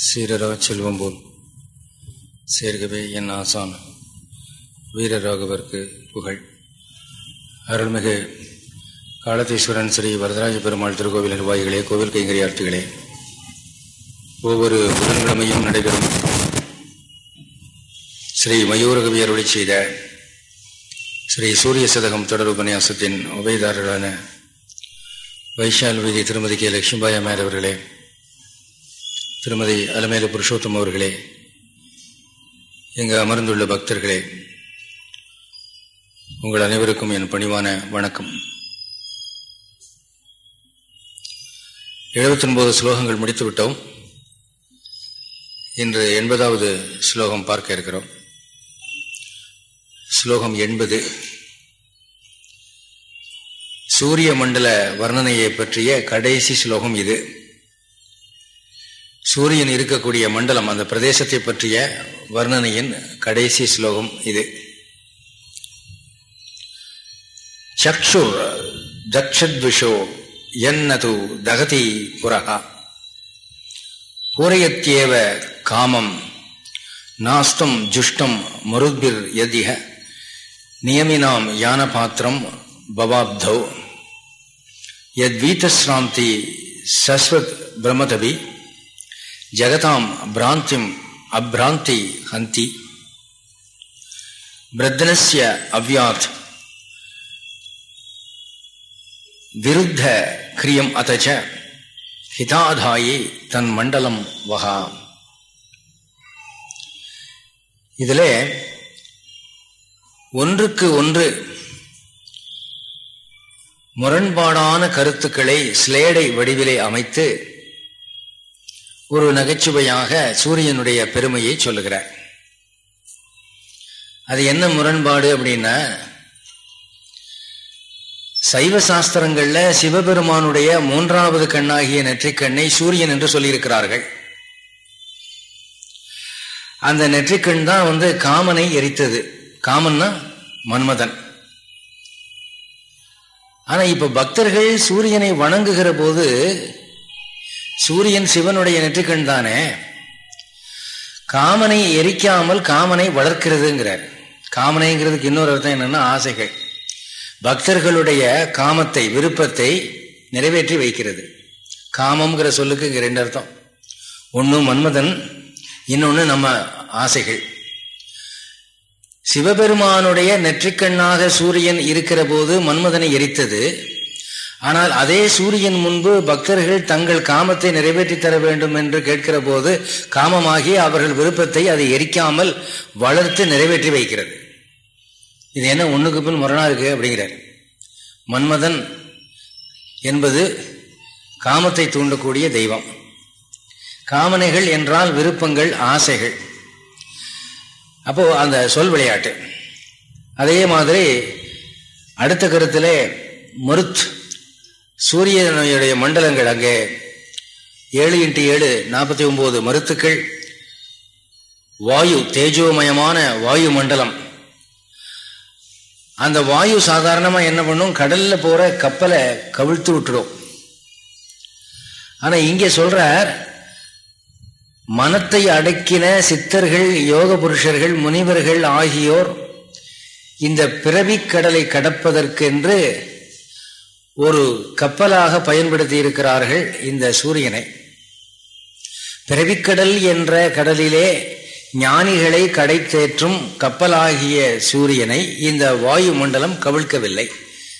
சீரரா செல்வம் போல் சேர்கவே என் ஆசான் வீரராகவர்க்கு புகழ். அருள்மிகு காலத்தீஸ்வரன் ஸ்ரீ வரதராஜ பெருமாள் திருக்கோவில் நிர்வாகிகளே கோவில் கைங்கரியார்த்திகளே. ஒவ்வொரு புதன்கிழமையும் நடைபெறும் ஸ்ரீ மயூரகவி அருளை செய்த ஸ்ரீ சூரிய சதகம் தொடர் உபன்யாசத்தின் உபயதாரரான வைஷால் வீதி திருமதி கே. லட்சுமிபாய் அம்மையார் அவர்களே திருமதி அலமேலு புருஷோத்தம் அவர்களே இங்கு அமர்ந்துள்ள பக்தர்களே உங்கள் அனைவருக்கும் என் பணிவான வணக்கம். எழுபத்தி ஒன்பது ஸ்லோகங்கள் முடித்து விட்டோம். இன்று எண்பதாவது ஸ்லோகம் பார்க்க இருக்கிறோம். ஸ்லோகம் எண்பது. சூரிய மண்டல வர்ணனையை பற்றிய கடைசி ஸ்லோகம் இது. சூரியன் இருக்கக்கூடிய மண்டலம் அந்த பிரதேசத்தை பற்றிய வர்ணனையின் கடைசி ஸ்லோகம் இது. சக்ஷுர் தக்ஷத்விஷோ என்னது தகதி புரகா பூரையத்தியேவ காமம் நாஸ்தம் ஜுஷ்டம் மருத்பிர் யதிக நியமினாம் யானபாத்திரம் பவாப்தௌ. யத்வீதஸ்ராந்தி சஸ்வத் பிரமதபி ஜெகதாம் பிராந்திம் அப்ராந்தி ஹந்தி பிரத்னஸ்ய அவ்யாத் விருத்த கிரியம் அதச்ச ஹிதாதாயே தன் மண்டலம் வகா இதில் ஒன்றுக்கு ஒன்று முரண்பாடான கருத்துக்களை ஸ்லேடை வடிவிலே அமைத்து ஒரு நகைச்சுவையாக சூரியனுடைய பெருமையை சொல்லுகிறார். அது என்ன முரண்பாடு அப்படின்னா சைவ சாஸ்திரங்கள்ல சிவபெருமானுடைய மூன்றாவது கண்ணாகிய நெற்றிக்கண்ணை சூரியன் என்று சொல்லியிருக்கிறார்கள். அந்த நெற்றிக்கண் தான் வந்து காமனை எரித்தது. காமன்னா மன்மதன். ஆனா இப்ப பக்தர்கள் சூரியனை வணங்குகிற போது சூரியன் சிவனுடைய நெற்றிக்கண் தானே? காமனை எரிக்காமல் காமனை வளர்க்கிறதுங்கிறார். காமனைங்கிறதுக்கு இன்னொரு அர்த்தம் என்னன்னா ஆசைகள். பக்தர்களுடைய காமத்தை விருப்பத்தை நிறைவேற்றி வைக்கிறது. காமம்ங்கிற சொல்லுக்கு இங்க ரெண்டு அர்த்தம். ஒன்று மன்மதன் இன்னொன்று நம்ம ஆசைகள். சிவபெருமானுடைய நெற்றிக்கண்ணாக சூரியன் இருக்கிற போது மன்மதனை எரித்தது. ஆனால் அதே சூரியன் முன்பு பக்தர்கள் தங்கள் காமத்தை நிறைவேற்றி தர வேண்டும் என்று கேட்கிற போது காமமாகி அவர்கள் விருப்பத்தை அதை எரிக்காமல் வளர்த்து நிறைவேற்றி வைக்கிறது. இது என்ன ஒண்ணுக்கு பின் முரணா இருக்கு அப்படிங்கிறார். மன்மதன் என்பது காமத்தை தூண்டக்கூடிய தெய்வம். காமனைகள் என்றால் விருப்பங்கள் ஆசைகள். அப்போ அந்த சொல் விளையாட்டு. அதே மாதிரி அடுத்த கருத்திலே மருத் சூரியனுடைய மண்டலங்கள் அங்கே. ஏழு இன்ட்டு ஏழு நாற்பத்தி ஒன்பது மருத்துக்கள். வாயு தேஜோமயமான வாயு மண்டலம். அந்த வாயு சாதாரணமாக என்ன பண்ணும்? கடல்ல போகிற கப்பலை கவிழ்த்து விட்டுடும். ஆனால் இங்கே சொல்கிறார் மனத்தை அடக்கின சித்தர்கள் யோக புருஷர்கள் முனிவர்கள் ஆகியோர் இந்த பிறவிக் கடலை கடப்பதற்கென்று ஒரு கப்பலாக பயன்படுத்தி இருக்கிறார்கள் இந்த சூரியனை. பிறவிக்கடல் என்ற கடலிலே ஞானிகளை கடை தேற்றும் கப்பலாகிய சூரியனை இந்த வாயு மண்டலம் கவிழ்க்கவில்லை.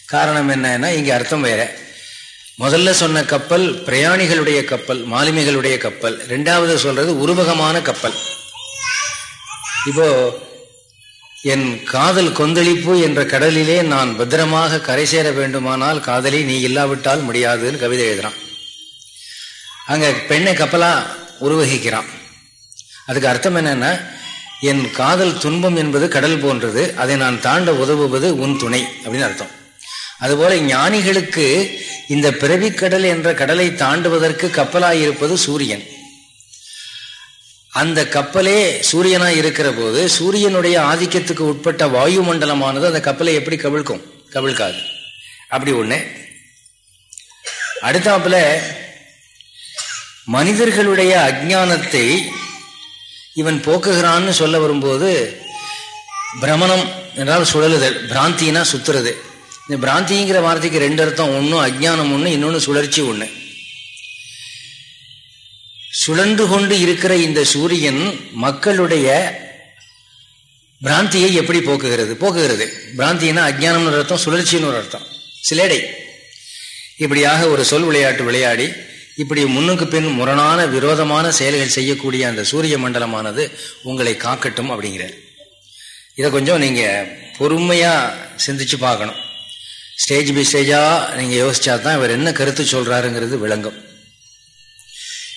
காரணம் என்னன்னா இங்கே அர்த்தம் வேற. முதல்ல சொன்ன கப்பல் பிரயாணிகளுடைய கப்பல் மாலுமிகளுடைய கப்பல். ரெண்டாவது சொல்றது உருவகமான கப்பல். இப்போ என் காதல் கொந்தளிப்பு என்ற கடலிலே நான் பத்திரமாக கரை சேர வேண்டுமானால் காதலி நீ இல்லாவிட்டால் முடியாதுன்னு கவிதை எழுதுறான். அங்க பெண்ணை கப்பலா உருவகிக்கிறான். அதுக்கு அர்த்தம் என்னன்னா என் காதல் துன்பம் என்பது கடல் போன்றது அதை நான் தாண்ட உதவுவது உன் துணை அப்படின்னு அர்த்தம். அதுபோல ஞானிகளுக்கு இந்த பிறவிக்கடல் என்ற கடலை தாண்டுவதற்கு கப்பலாய் இருப்பது சூரியன். அந்த கப்பலே சூரியனா இருக்கிற போது சூரியனுடைய ஆதிக்கத்துக்கு உட்பட்ட வாயு மண்டலமானது அந்த கப்பலை எப்படி கவிழ்க்கும்? கவிழ்க்காது. அப்படி ஒண்ணு. அடுத்தாப்புல மனிதர்களுடைய அஜானத்தை இவன் போக்குகிறான்னு சொல்ல வரும்போது பிரமணம் என்றால் சுழலுதல் பிராந்தினா சுத்துறது. இந்த பிராந்திங்கிற வார்த்தைக்கு ரெண்டு அர்த்தம் ஒன்றும் அஜ்ஞானம் ஒன்று இன்னொன்று சுழற்சி ஒன்று சுழன்று கொண்டு இருக்கிற இந்த சூரியன் மக்களுடைய பிராந்தியை எப்படி போக்குகிறது? போக்குகிறது. பிராந்தினா அஜ்ஞானம்னு அர்த்தம் சுழற்சின்னு ஒரு அர்த்தம். சிலேடை. இப்படியாக ஒரு சொல் விளையாட்டு விளையாடி இப்படி முன்னுக்கு பின் முரணான விரோதமான செயல்கள் செய்யக்கூடிய அந்த சூரிய மண்டலமானது உங்களை காக்கட்டும் அப்படிங்கிறார். இதை கொஞ்சம் நீங்கள் பொறுமையாக சிந்திச்சு பார்க்கணும். ஸ்டேஜ் பை ஸ்டேஜாக நீங்கள் யோசிச்சா தான் இவர் என்ன கருத்து சொல்கிறாருங்கிறது விளங்கும்.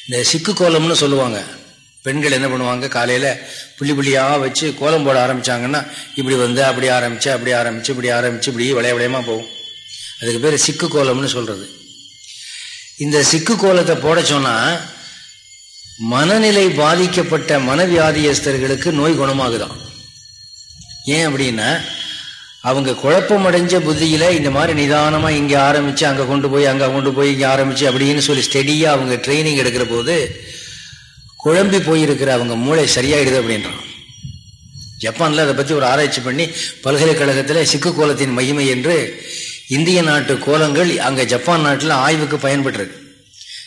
இந்த சிக்கு கோலம்னு சொல்லுவாங்க. பெண்கள் என்ன பண்ணுவாங்க? காலையில் புள்ளி புள்ளியாக வச்சு கோலம் போட ஆரம்பித்தாங்கன்னா இப்படி வந்து அப்படி ஆரம்பித்து அப்படி ஆரம்பித்து இப்படி ஆரம்பித்து இப்படி விளைய விளையமாக போகும். அதுக்கு பேர் சிக்கு கோலம்னு சொல்கிறது இந்த சிக்கு கோலத்தை போட சொன்னால் மனநிலை பாதிக்கப்பட்ட மனவியாதியஸ்தர்களுக்கு நோய் குணமாகுதான் ஏன் அப்படின்னா அவங்க குழப்பமடைஞ்ச புத்தியில இந்த மாதிரி நிதானமா இங்க ஆரம்பிச்சு அங்க கொண்டு போய் அங்க கொண்டு போய் இங்க ஆரம்பிச்சு அப்படின்னு சொல்லி ஸ்டெடியா அவங்க ட்ரைனிங் எடுக்கிற போது குழம்பி போயிருக்கிற அவங்க மூளை சரியாயிடுது அப்படின்றான். ஜப்பான்ல அதை பத்தி ஒரு ஆராய்ச்சி பண்ணி பல்கலைக்கழகத்துல சிக்கு கோலத்தின் மகிமை என்று இந்திய நாட்டு கோலங்கள் அங்க ஜப்பான் நாட்டில் ஆய்வுக்கு பயன்பட்டுருக்கு.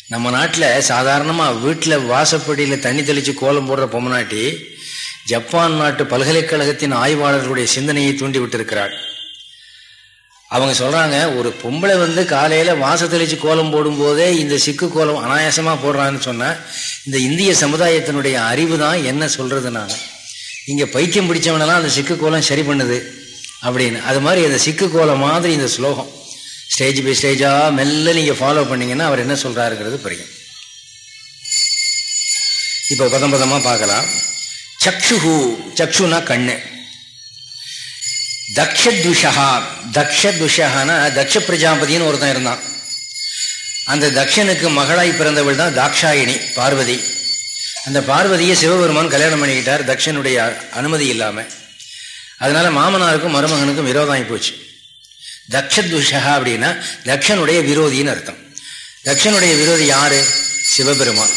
நம்ம நாட்டில் சாதாரணமாக வீட்டில் வாசப்படியில் தண்ணி தெளித்து கோலம் போடுற பொம்மநாட்டி ஜப்பான் நாட்டு பல்கலைக்கழகத்தின் ஆய்வாளர்களுடைய சிந்தனையை தூண்டிவிட்டிருக்கிறாள் அவங்க சொல்றாங்க ஒரு பொம்பளை வந்து காலையில வாச தெளிச்சு கோலம் போடும் போதே இந்த சிக்கு கோலம் அனாயாசமா போடுறான்னு சொன்னா இந்த இந்திய சமுதாயத்தினுடைய அறிவு தான் என்ன சொல்றதுனால இங்க பைத்தியம் பிடிச்சவனெல்லாம் அந்த சிக்கு கோலம் சரி பண்ணுது அப்படின்னு. அது மாதிரி அந்த சிக்கு கோலம் மாதிரி இந்த ஸ்லோகம். ஸ்டேஜ் பை ஸ்டேஜா மெல்ல நீங்க ஃபாலோ பண்ணீங்கன்னா அவர் என்ன சொல்றாருங்கிறது புரியும். இப்போ பதம் பதமா பார்க்கலாம். சக்ஷுஹு சக்ஷுனா கண்ணு. தக்ஷத்விஷா தக்ஷத்விஷானா தக்ஷ பிரஜாபதினு ஒருத்தன் இருந்தான். அந்த தக்ஷனுக்கு மகளாய் பிறந்தவள் தான் தாக்ஷாயினி பார்வதி. அந்த பார்வதியை சிவபெருமான் கல்யாணம் பண்ணிக்கிட்டார் தக்ஷனுடைய அனுமதி இல்லாமல் அதனால மாமனாருக்கும் மருமகனுக்கும் விரோதம் போச்சு. தக்ஷத்விஷா அப்படின்னா தக்ஷனுடைய விரோதின்னு அர்த்தம். தக்ஷனுடைய விரோதி யாரு? சிவபெருமான்.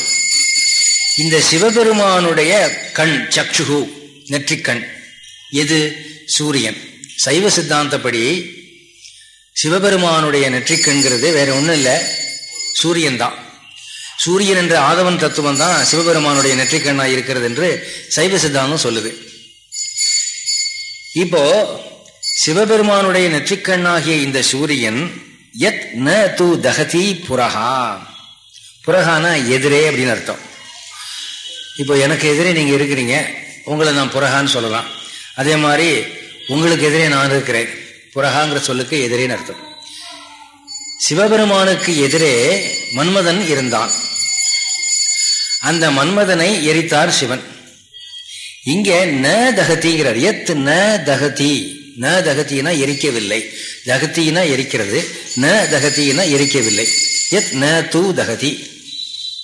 இந்த சிவபெருமானுடைய கண் சக்ஷுகு நெற்றிக்கண். எது? சூரியன். சைவ சித்தாந்தப்படி சிவபெருமானுடைய நெற்றிக்கண்கிறது வேற ஒன்றும் இல்லை. சூரியன் தான். சூரியன் என்ற ஆதவன் தத்துவம் தான் சிவபெருமானுடைய நெற்றிக்கண்ணாக இருக்கிறது என்று சைவ சித்தாந்தம் சொல்லுது. இப்போ சிவபெருமானுடைய நெற்றிக்கண்ணாகிய இந்த சூரியன் எத் ந து தகதி புரஹா. புரஹான எதிரே அப்படின்னு அர்த்தம். இப்போ எனக்கு எதிரே நீங்கள் இருக்கிறீங்க உங்களை நான் புறகான்னு சொல்லலாம். அதே மாதிரி உங்களுக்கு எதிரே நான் இருக்கிறேன். புறகாங்கிற சொல்லுக்கு எதிரேன்னு அர்த்தம். சிவபெருமானுக்கு எதிரே மன்மதன் இருந்தான். அந்த மன்மதனை எரித்தார் சிவன். இங்க ந தகதிங்கிறார் எத் ந தகதி ந தகத்தினா எரிக்கவில்லை. தகத்தினா எரிக்கிறது. ந தகத்தினா எரிக்கவில்லை. எத் ந தூ தகதி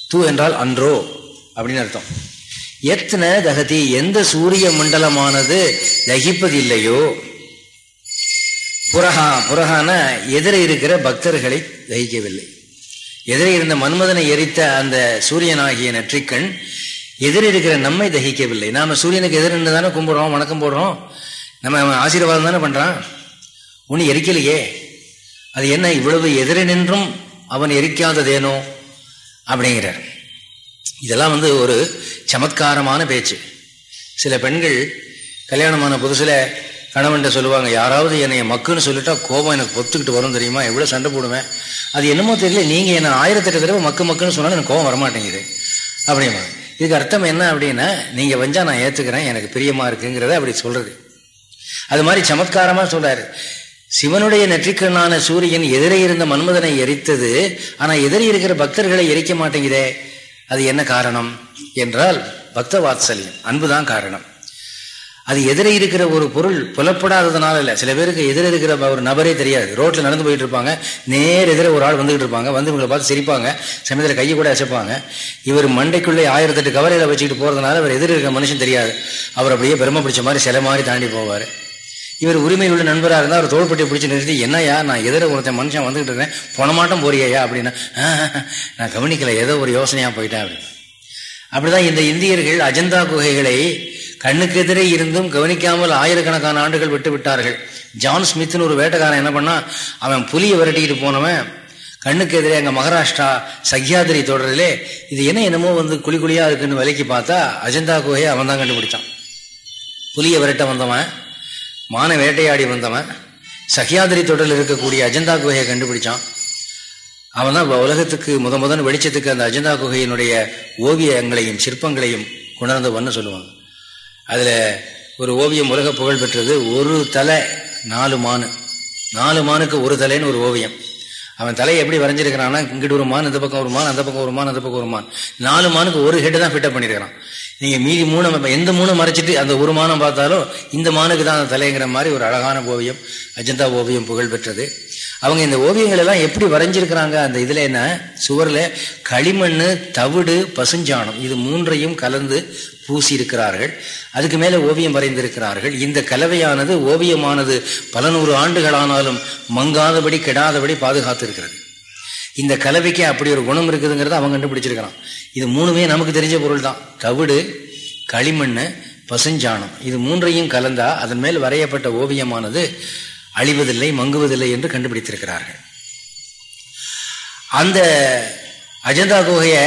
தூ என்றால் அன்றோ. அப்படின்னு அர்த்தம். எத்தன தகதி எந்த சூரிய மண்டலமானது தகிப்பதில்லையோ புரஹா புரஹான எதிரே இருக்கிற பக்தர்களை தகிக்கவில்லை. எதிரே இருந்த மன்மதனை எரித்த அந்த சூரியனாகிய நெற்றிக்கண் எதிரே இருக்கிற நம்மை தகிக்கவில்லை. நாம சூரியனுக்கு எதிர் நின்று தானே கும்பிடுறோம் வணக்கம் போடுறோம். நம்ம ஆசீர்வாதம் தானே பண்றான். ஒன்னு எரிக்கலையே. அது என்ன இவ்வளவு எதிரே நின்றும் அவன் எரிக்காததேனோ? அப்படிங்கிறார். இதெல்லாம் வந்து ஒரு சமத்காரமான பேச்சு. சில பெண்கள் கல்யாணமான புதுசில் கணவன்ட்ட சொல்லுவாங்க யாராவது என்னை மக்குன்னு சொல்லிட்டா கோபம் எனக்கு பொத்துக்கிட்டு வரும் தெரியுமா? எவ்வளோ சண்டை போடுவேன். அது என்னமோ தெரியல நீங்கள் என்ன ஆயிரத்தெட்டு தடவை மக்கு மக்குன்னு சொன்னாலும் எனக்கு கோபம் வரமாட்டேங்குது. அப்படிமா. இதுக்கு அர்த்தம் என்ன அப்படின்னா நீங்கள் வஞ்சா நான் ஏற்றுக்கிறேன் எனக்கு பிரியமாக இருக்குங்கிறத அப்படி சொல்கிறது அது மாதிரி சமத்காரமாக சொல்கிறாரு சிவனுடைய நெற்றிக்கண்ணான சூரியன் எதிரே இருந்த மன்மதனை எரித்தது ஆனால் எதிரே இருக்கிற பக்தர்களை எரிக்க மாட்டேங்குதே. அது என்ன காரணம் என்றால் பக்த வாத்சல்யம் அன்புதான் காரணம். அது எதிரே இருக்கிற ஒரு பொருள் புலப்படாததுனால இல்லை. சில பேருக்கு எதிரே இருக்கிற ஒரு நபரே தெரியாது. ரோட்டில் நடந்து போயிட்டு இருப்பாங்க. நேர் எதிரே ஒரு ஆள் வந்துகிட்டு இருப்பாங்க. வந்து இவங்களை பார்த்து சிரிப்பாங்க. சமயத்தில் கையை கூட அசைப்பாங்க. இவர் மண்டைக்குள்ளே ஆயிரத்தெட்டு கவரையில் வச்சுக்கிட்டு போகிறதுனால அவர் எதிரே இருக்கிற மனுஷன் தெரியாது. அவர் அப்படியே பெருமை பிடிச்ச மாதிரி சில மாதிரி தாண்டி போவார். இவர் உரிமையுள்ள உள்ள நண்பராக இருந்தால் அவர் தோள்பட்டியை பிடிச்சி நிறுத்தி என்னையா நான் எதிர ஒருத்தன் மனுஷன் வந்துகிட்டு இருக்கேன் போனமாட்டம் போறியா அப்படின்னா. நான் கவனிக்கல ஏதோ ஒரு யோசனையாக போயிட்டேன் அப்படின்னு. அப்படிதான் இந்த இந்தியர்கள் அஜந்தா குகைகளை கண்ணுக்கு எதிரே இருந்தும் கவனிக்காமல் ஆயிரக்கணக்கான ஆண்டுகள் விட்டு விட்டார்கள். ஜான் ஸ்மித்னு ஒரு வேட்டைக்காரன் என்ன பண்ணா அவன் புலியை விரட்டிக்கிட்டு போனவன் கண்ணுக்கு எதிரே அங்கே மகாராஷ்டிரா சஹ்யாதிரி தொடரிலே இது என்ன என்னமோ வந்து குழி குழியா இருக்குன்னு விலைக்கு பார்த்தா அஜந்தா குகையை அவன் தான் கண்டுபிடிச்சான். புலியை விரட்ட வந்தவன் மான வேட்டையாடி வந்தவன் சஹ்யாதிரி தொடரில் இருக்கக்கூடிய அஜந்தா குகையை கண்டுபிடிச்சான். அவன் தான் உலகத்துக்கு முத முதன் வெளிச்சத்துக்கு அந்த அஜந்தா குகையினுடைய ஓவியங்களையும் சிற்பங்களையும் கொண்டாந்தவன்னு சொல்லுவாங்க. அதில் ஒரு ஓவியம் உலக புகழ் பெற்றது ஒரு தலை நாலு மானு. நாலு மானுக்கு ஒரு தலைன்னு ஒரு ஓவியம். அவன் தலையை எப்படி வரைஞ்சிருக்கிறான்னா இங்கிட்டு ஒரு மான் இந்த பக்கம் ஒரு மான் அந்த பக்கம் ஒரு மான் அந்த பக்கம் ஒரு மான். நாலு மானுக்கு ஒரு ஹெட்டு தான் ஃபிட்டப் பண்ணியிருக்கிறான் நீங்க மீதி மூணு எந்த மூணு மறைச்சிட்டு அந்த ஒரு மானம் பார்த்தாலும் இந்த மானுக்கு தான் அந்த தலைங்கிற மாதிரி ஒரு அழகான ஓவியம் அஜந்தா ஓவியம் புகழ் பெற்றது அவங்க இந்த ஓவியங்கள் எல்லாம் எப்படி வரைஞ்சிருக்கிறாங்க? அந்த இதுல என்ன? சுவர்ல களிமண் தவிடு பசுஞ்சாணம் இது மூன்றையும் கலந்து பூசி இருக்கிறார்கள் அதுக்கு மேல ஓவியம் வரைந்திருக்கிறார்கள். இந்த கலவையானது ஓவியமானது பல நூறு ஆண்டுகளானாலும் மங்காதபடி கெடாதபடி பாதுகாத்து இருக்கிறது இந்த கலவைக்கு அப்படி ஒரு குணம் இருக்குதுங்கிறத அவன் கண்டுபிடிச்சிருக்கிறான். இது மூணுமே நமக்கு தெரிஞ்ச பொருள் தான் தவிடு களிமண் பசுஞ்சாணம். இது மூன்றையும் கலந்தா அதன் மேல் வரையப்பட்ட ஓவியமானது அழிவதில்லை மங்குவதில்லை என்று கண்டுபிடித்திருக்கிறார்கள். அந்த அஜந்தா குகையை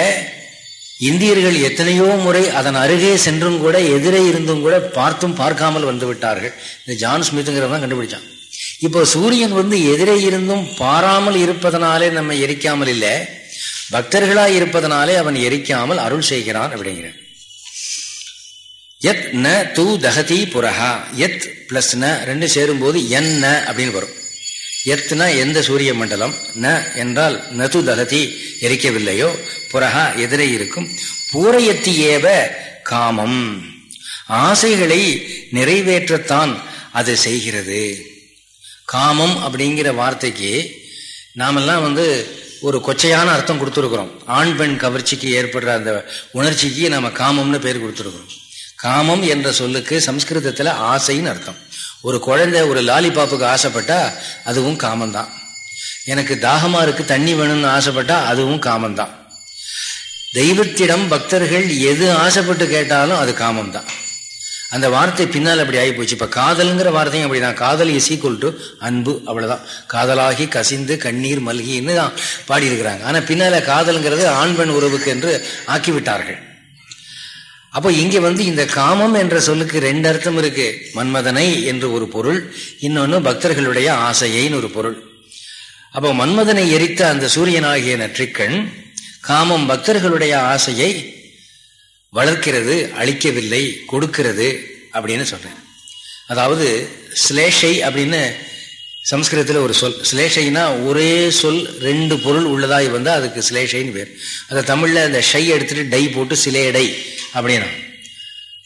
இந்தியர்கள் எத்தனையோ முறை அதன் அருகே சென்றும் கூட எதிரே இருந்தும் கூட பார்த்தும் பார்க்காமல் வந்து விட்டார்கள். இந்த ஜான் ஸ்மித்துங்கிறதான் கண்டுபிடிச்சான். இப்போ சூரியன் வந்து எதிரே இருந்தும் பாராமல் இருப்பதனாலே நம்ம எரிக்காமல் இல்லை. பக்தர்களாய் இருப்பதனாலே அவன் எரிக்காமல் அருள் செய்கிறான் அப்படிங்கிறான் எத் ந தூ தகதி புரஹா. எத் பிளஸ் ந ரெண்டு சேரும்போது என் ந அப்படின்னு வரும். எத்னா எந்த சூரிய மண்டலம்? ந என்றால் நது தகதி எரிக்கவில்லையோ? புரஹா எதிரே இருக்கும். பூரையத்தி ஏவ காமம். ஆசைகளை நிறைவேற்றத்தான் அது செய்கிறது. காமம் அப்படிங்கிற வார்த்தைக்கு நாமெல்லாம் வந்து ஒரு கொச்சையான அர்த்தம் கொடுத்துருக்குறோம். ஆண் பெண் கவர்ச்சிக்கு ஏற்படுற அந்த உணர்ச்சிக்கு நம்ம காமம்னு பேர் கொடுத்துருக்குறோம். காமம் என்ற சொல்லுக்கு சம்ஸ்கிருதத்தில் ஆசைன்னு அர்த்தம். ஒரு குழந்தை ஒரு லாலிபாப்புக்கு ஆசைப்பட்டா அதுவும் காமந்தான் எனக்கு தாகமாக இருக்கு தண்ணி வேணும்னு ஆசைப்பட்டா அதுவும் காமந்தான் தெய்வத்திடம் பக்தர்கள் எது ஆசைப்பட்டு கேட்டாலும் அது காமம்தான். அந்த வார்த்தை பின்னால் அப்படி ஆகி போச்சு இப்போ காதலுங்கிற வார்த்தையும் அப்படிதான். காதல் இஸ் ஈக்குவல் டு அன்பு அவ்வளோதான் காதலாகி கசிந்து கண்ணீர் மல்கின்னு தான் பாடியிருக்கிறாங்க. ஆனால் பின்னால் காதலுங்கிறது ஆண் பெண் உறவுக்கு என்று ஆக்கிவிட்டார்கள். அப்போ இங்கே வந்து இந்த காமம் என்ற சொல்லுக்கு ரெண்டு அர்த்தம் இருக்கு. மன்மதனை என்று ஒரு பொருள் இன்னொன்று பக்தர்களுடைய ஆசையின்னு ஒரு பொருள். அப்போ மன்மதனை எரித்த அந்த சூரியனாகிய நற்றிக்கண் காமம் பக்தர்களுடைய ஆசையை வளர்க்கிறது அழிக்கவில்லை கொடுக்கிறது அப்படின்னு சொல்றேன். அதாவது சிலேஷை அப்படின்னு சம்ஸ்கிருதத்தில் ஒரு சொல். சிலேஷைனா ஒரே சொல் ரெண்டு பொருள் உள்ளதாய் வந்தால் அதுக்கு சிலேஷைன்னு பேர். அதை தமிழில் அந்த ஷை எடுத்துட்டு டை போட்டு சிலேடை அப்படின்னா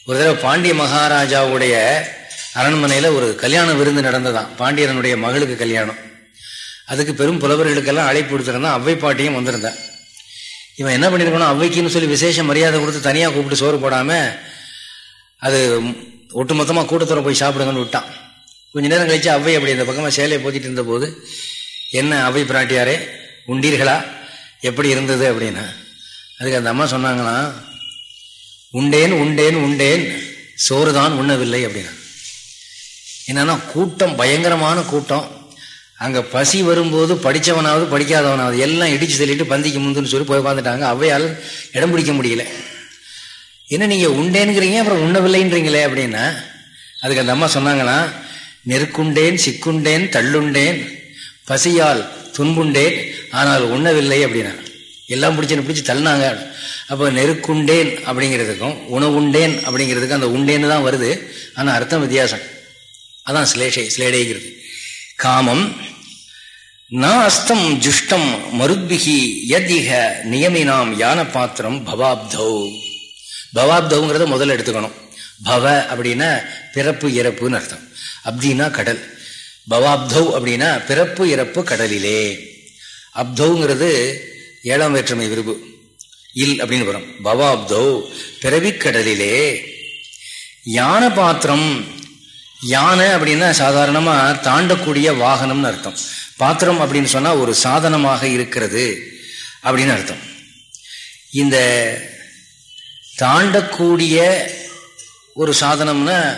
ஒரு தடவை பாண்டிய மகாராஜாவுடைய அரண்மனையில் ஒரு கல்யாண விருந்து நடந்ததான் பாண்டியனுடைய மகளுக்கு கல்யாணம். அதுக்கு பெரும் புலவர்களுக்கெல்லாம் அழைப்பு கொடுத்துருந்தான் அவ்வை பாட்டியும் வந்திருந்தேன் இவன் என்ன பண்ணியிருக்கணும் அவ்வைக்குன்னு சொல்லி விசேஷ மரியாதை கொடுத்து தனியாக கூப்பிட்டு சோறு போடாமல் அது ஒட்டுமொத்தமாக கூட்டத்தோட போய் சாப்பிடுங்கன்னு விட்டான். கொஞ்ச நேரம் கழிச்சு அவை அப்படி இந்த பக்கமாக சேலையை போத்திட்டு இருந்த போது என்ன அவை பிராட்டியாரே உண்டீர்களா? எப்படி இருந்தது? அப்படின்னா. அதுக்கு அந்த அம்மா சொன்னாங்கன்னா உண்டேன் உண்டேன் உண்டேன். சோறு தான் உண்ணவில்லை அப்படின்னா. என்னன்னா கூட்டம் பயங்கரமான கூட்டம். அங்க பசி வரும்போது படித்தவனாவது படிக்காதவனாவது எல்லாம் இடிச்சு தள்ளிட்டு பந்திக்கு முந்துன்னு சொல்லி போய் உட்காந்துட்டாங்க அவையால் இடம் பிடிக்க முடியல. என்ன நீங்க உண்டேனுங்கிறீங்க அப்புறம் உண்ணவில்லைன்றீங்களே அப்படின்னா அதுக்கு அந்த அம்மா சொன்னாங்கன்னா நெருக்குண்டேன் சிக்குண்டேன் தள்ளுண்டேன் பசியால் துன்புண்டேன் ஆனால் உண்ணவில்லை அப்படின்னா. எல்லாம் பிடிச்சு பிடிச்சி தள்ளினாங்க. அப்போ நெருக்குண்டேன் அப்படிங்கிறதுக்கும் உணவுண்டேன் அப்படிங்கிறதுக்கும் அந்த உண்டேன்னு தான் வருது. ஆனால் அர்த்தம் வித்தியாசம். அதான் சிலேஷை சிலேடைங்கிறது. காமம் நான் அஸ்தம் ஜுஷ்டம் மருத்பிகி யதிக நியமினாம் யான பாத்திரம் பவாப்தௌ. பவாப்தௌங்கிறத முதல்ல எடுத்துக்கணும். பவ அப்படின்னா பிறப்பு இறப்புன்னு அர்த்தம். அப்தினா கடல். பவாப்தௌ அப்படின்னா பிறப்பு இறப்பு கடலிலே. அப்தௌங்கிறது ஏழாம் வேற்றுமை விரும்பு இல் அப்படின்னு வரும். பவாப்தோ பிறவிக்கடலிலே யான பாத்திரம் யானை அப்படின்னா சாதாரணமாக தாண்டக்கூடிய வாகனம்னு அர்த்தம். பாத்திரம் அப்படின்னு சொன்னால் ஒரு சாதனமாக இருக்கிறது அப்படின்னு அர்த்தம். இந்த தாண்டக்கூடிய ஒரு சாதனம்னா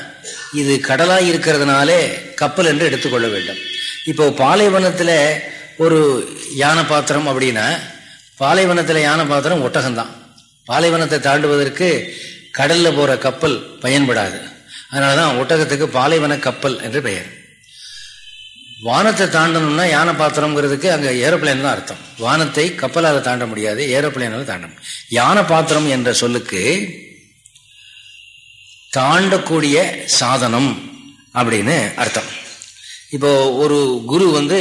இது கடலாக இருக்கிறதுனாலே கப்பல் என்று எடுத்துக்கொள்ள வேண்டும். இப்போ பாலைவனத்தில் ஒரு யானை பாத்திரம் அப்படின்னா பாலைவனத்தில் யானை பாத்திரம் ஒட்டகம்தான். பாலைவனத்தை தாண்டுவதற்கு கடலில் போகிற கப்பல் பயன்படாது. அதனால தான் ஒட்டகத்துக்கு பாலைவன கப்பல் என்று பெயர். வானத்தை தாண்டணும்னா யானை பாத்திரம்ங்கிறதுக்கு அங்கே ஏரோப்ளேன் தான் அர்த்தம். வானத்தை கப்பலால் தாண்ட முடியாது ஏரோப்ளேனால் தாண்ட முடியும் யானை பாத்திரம் என்ற சொல்லுக்கு தாண்டக்கூடிய சாதனம் அப்படின்னு அர்த்தம். இப்போ ஒரு குரு வந்து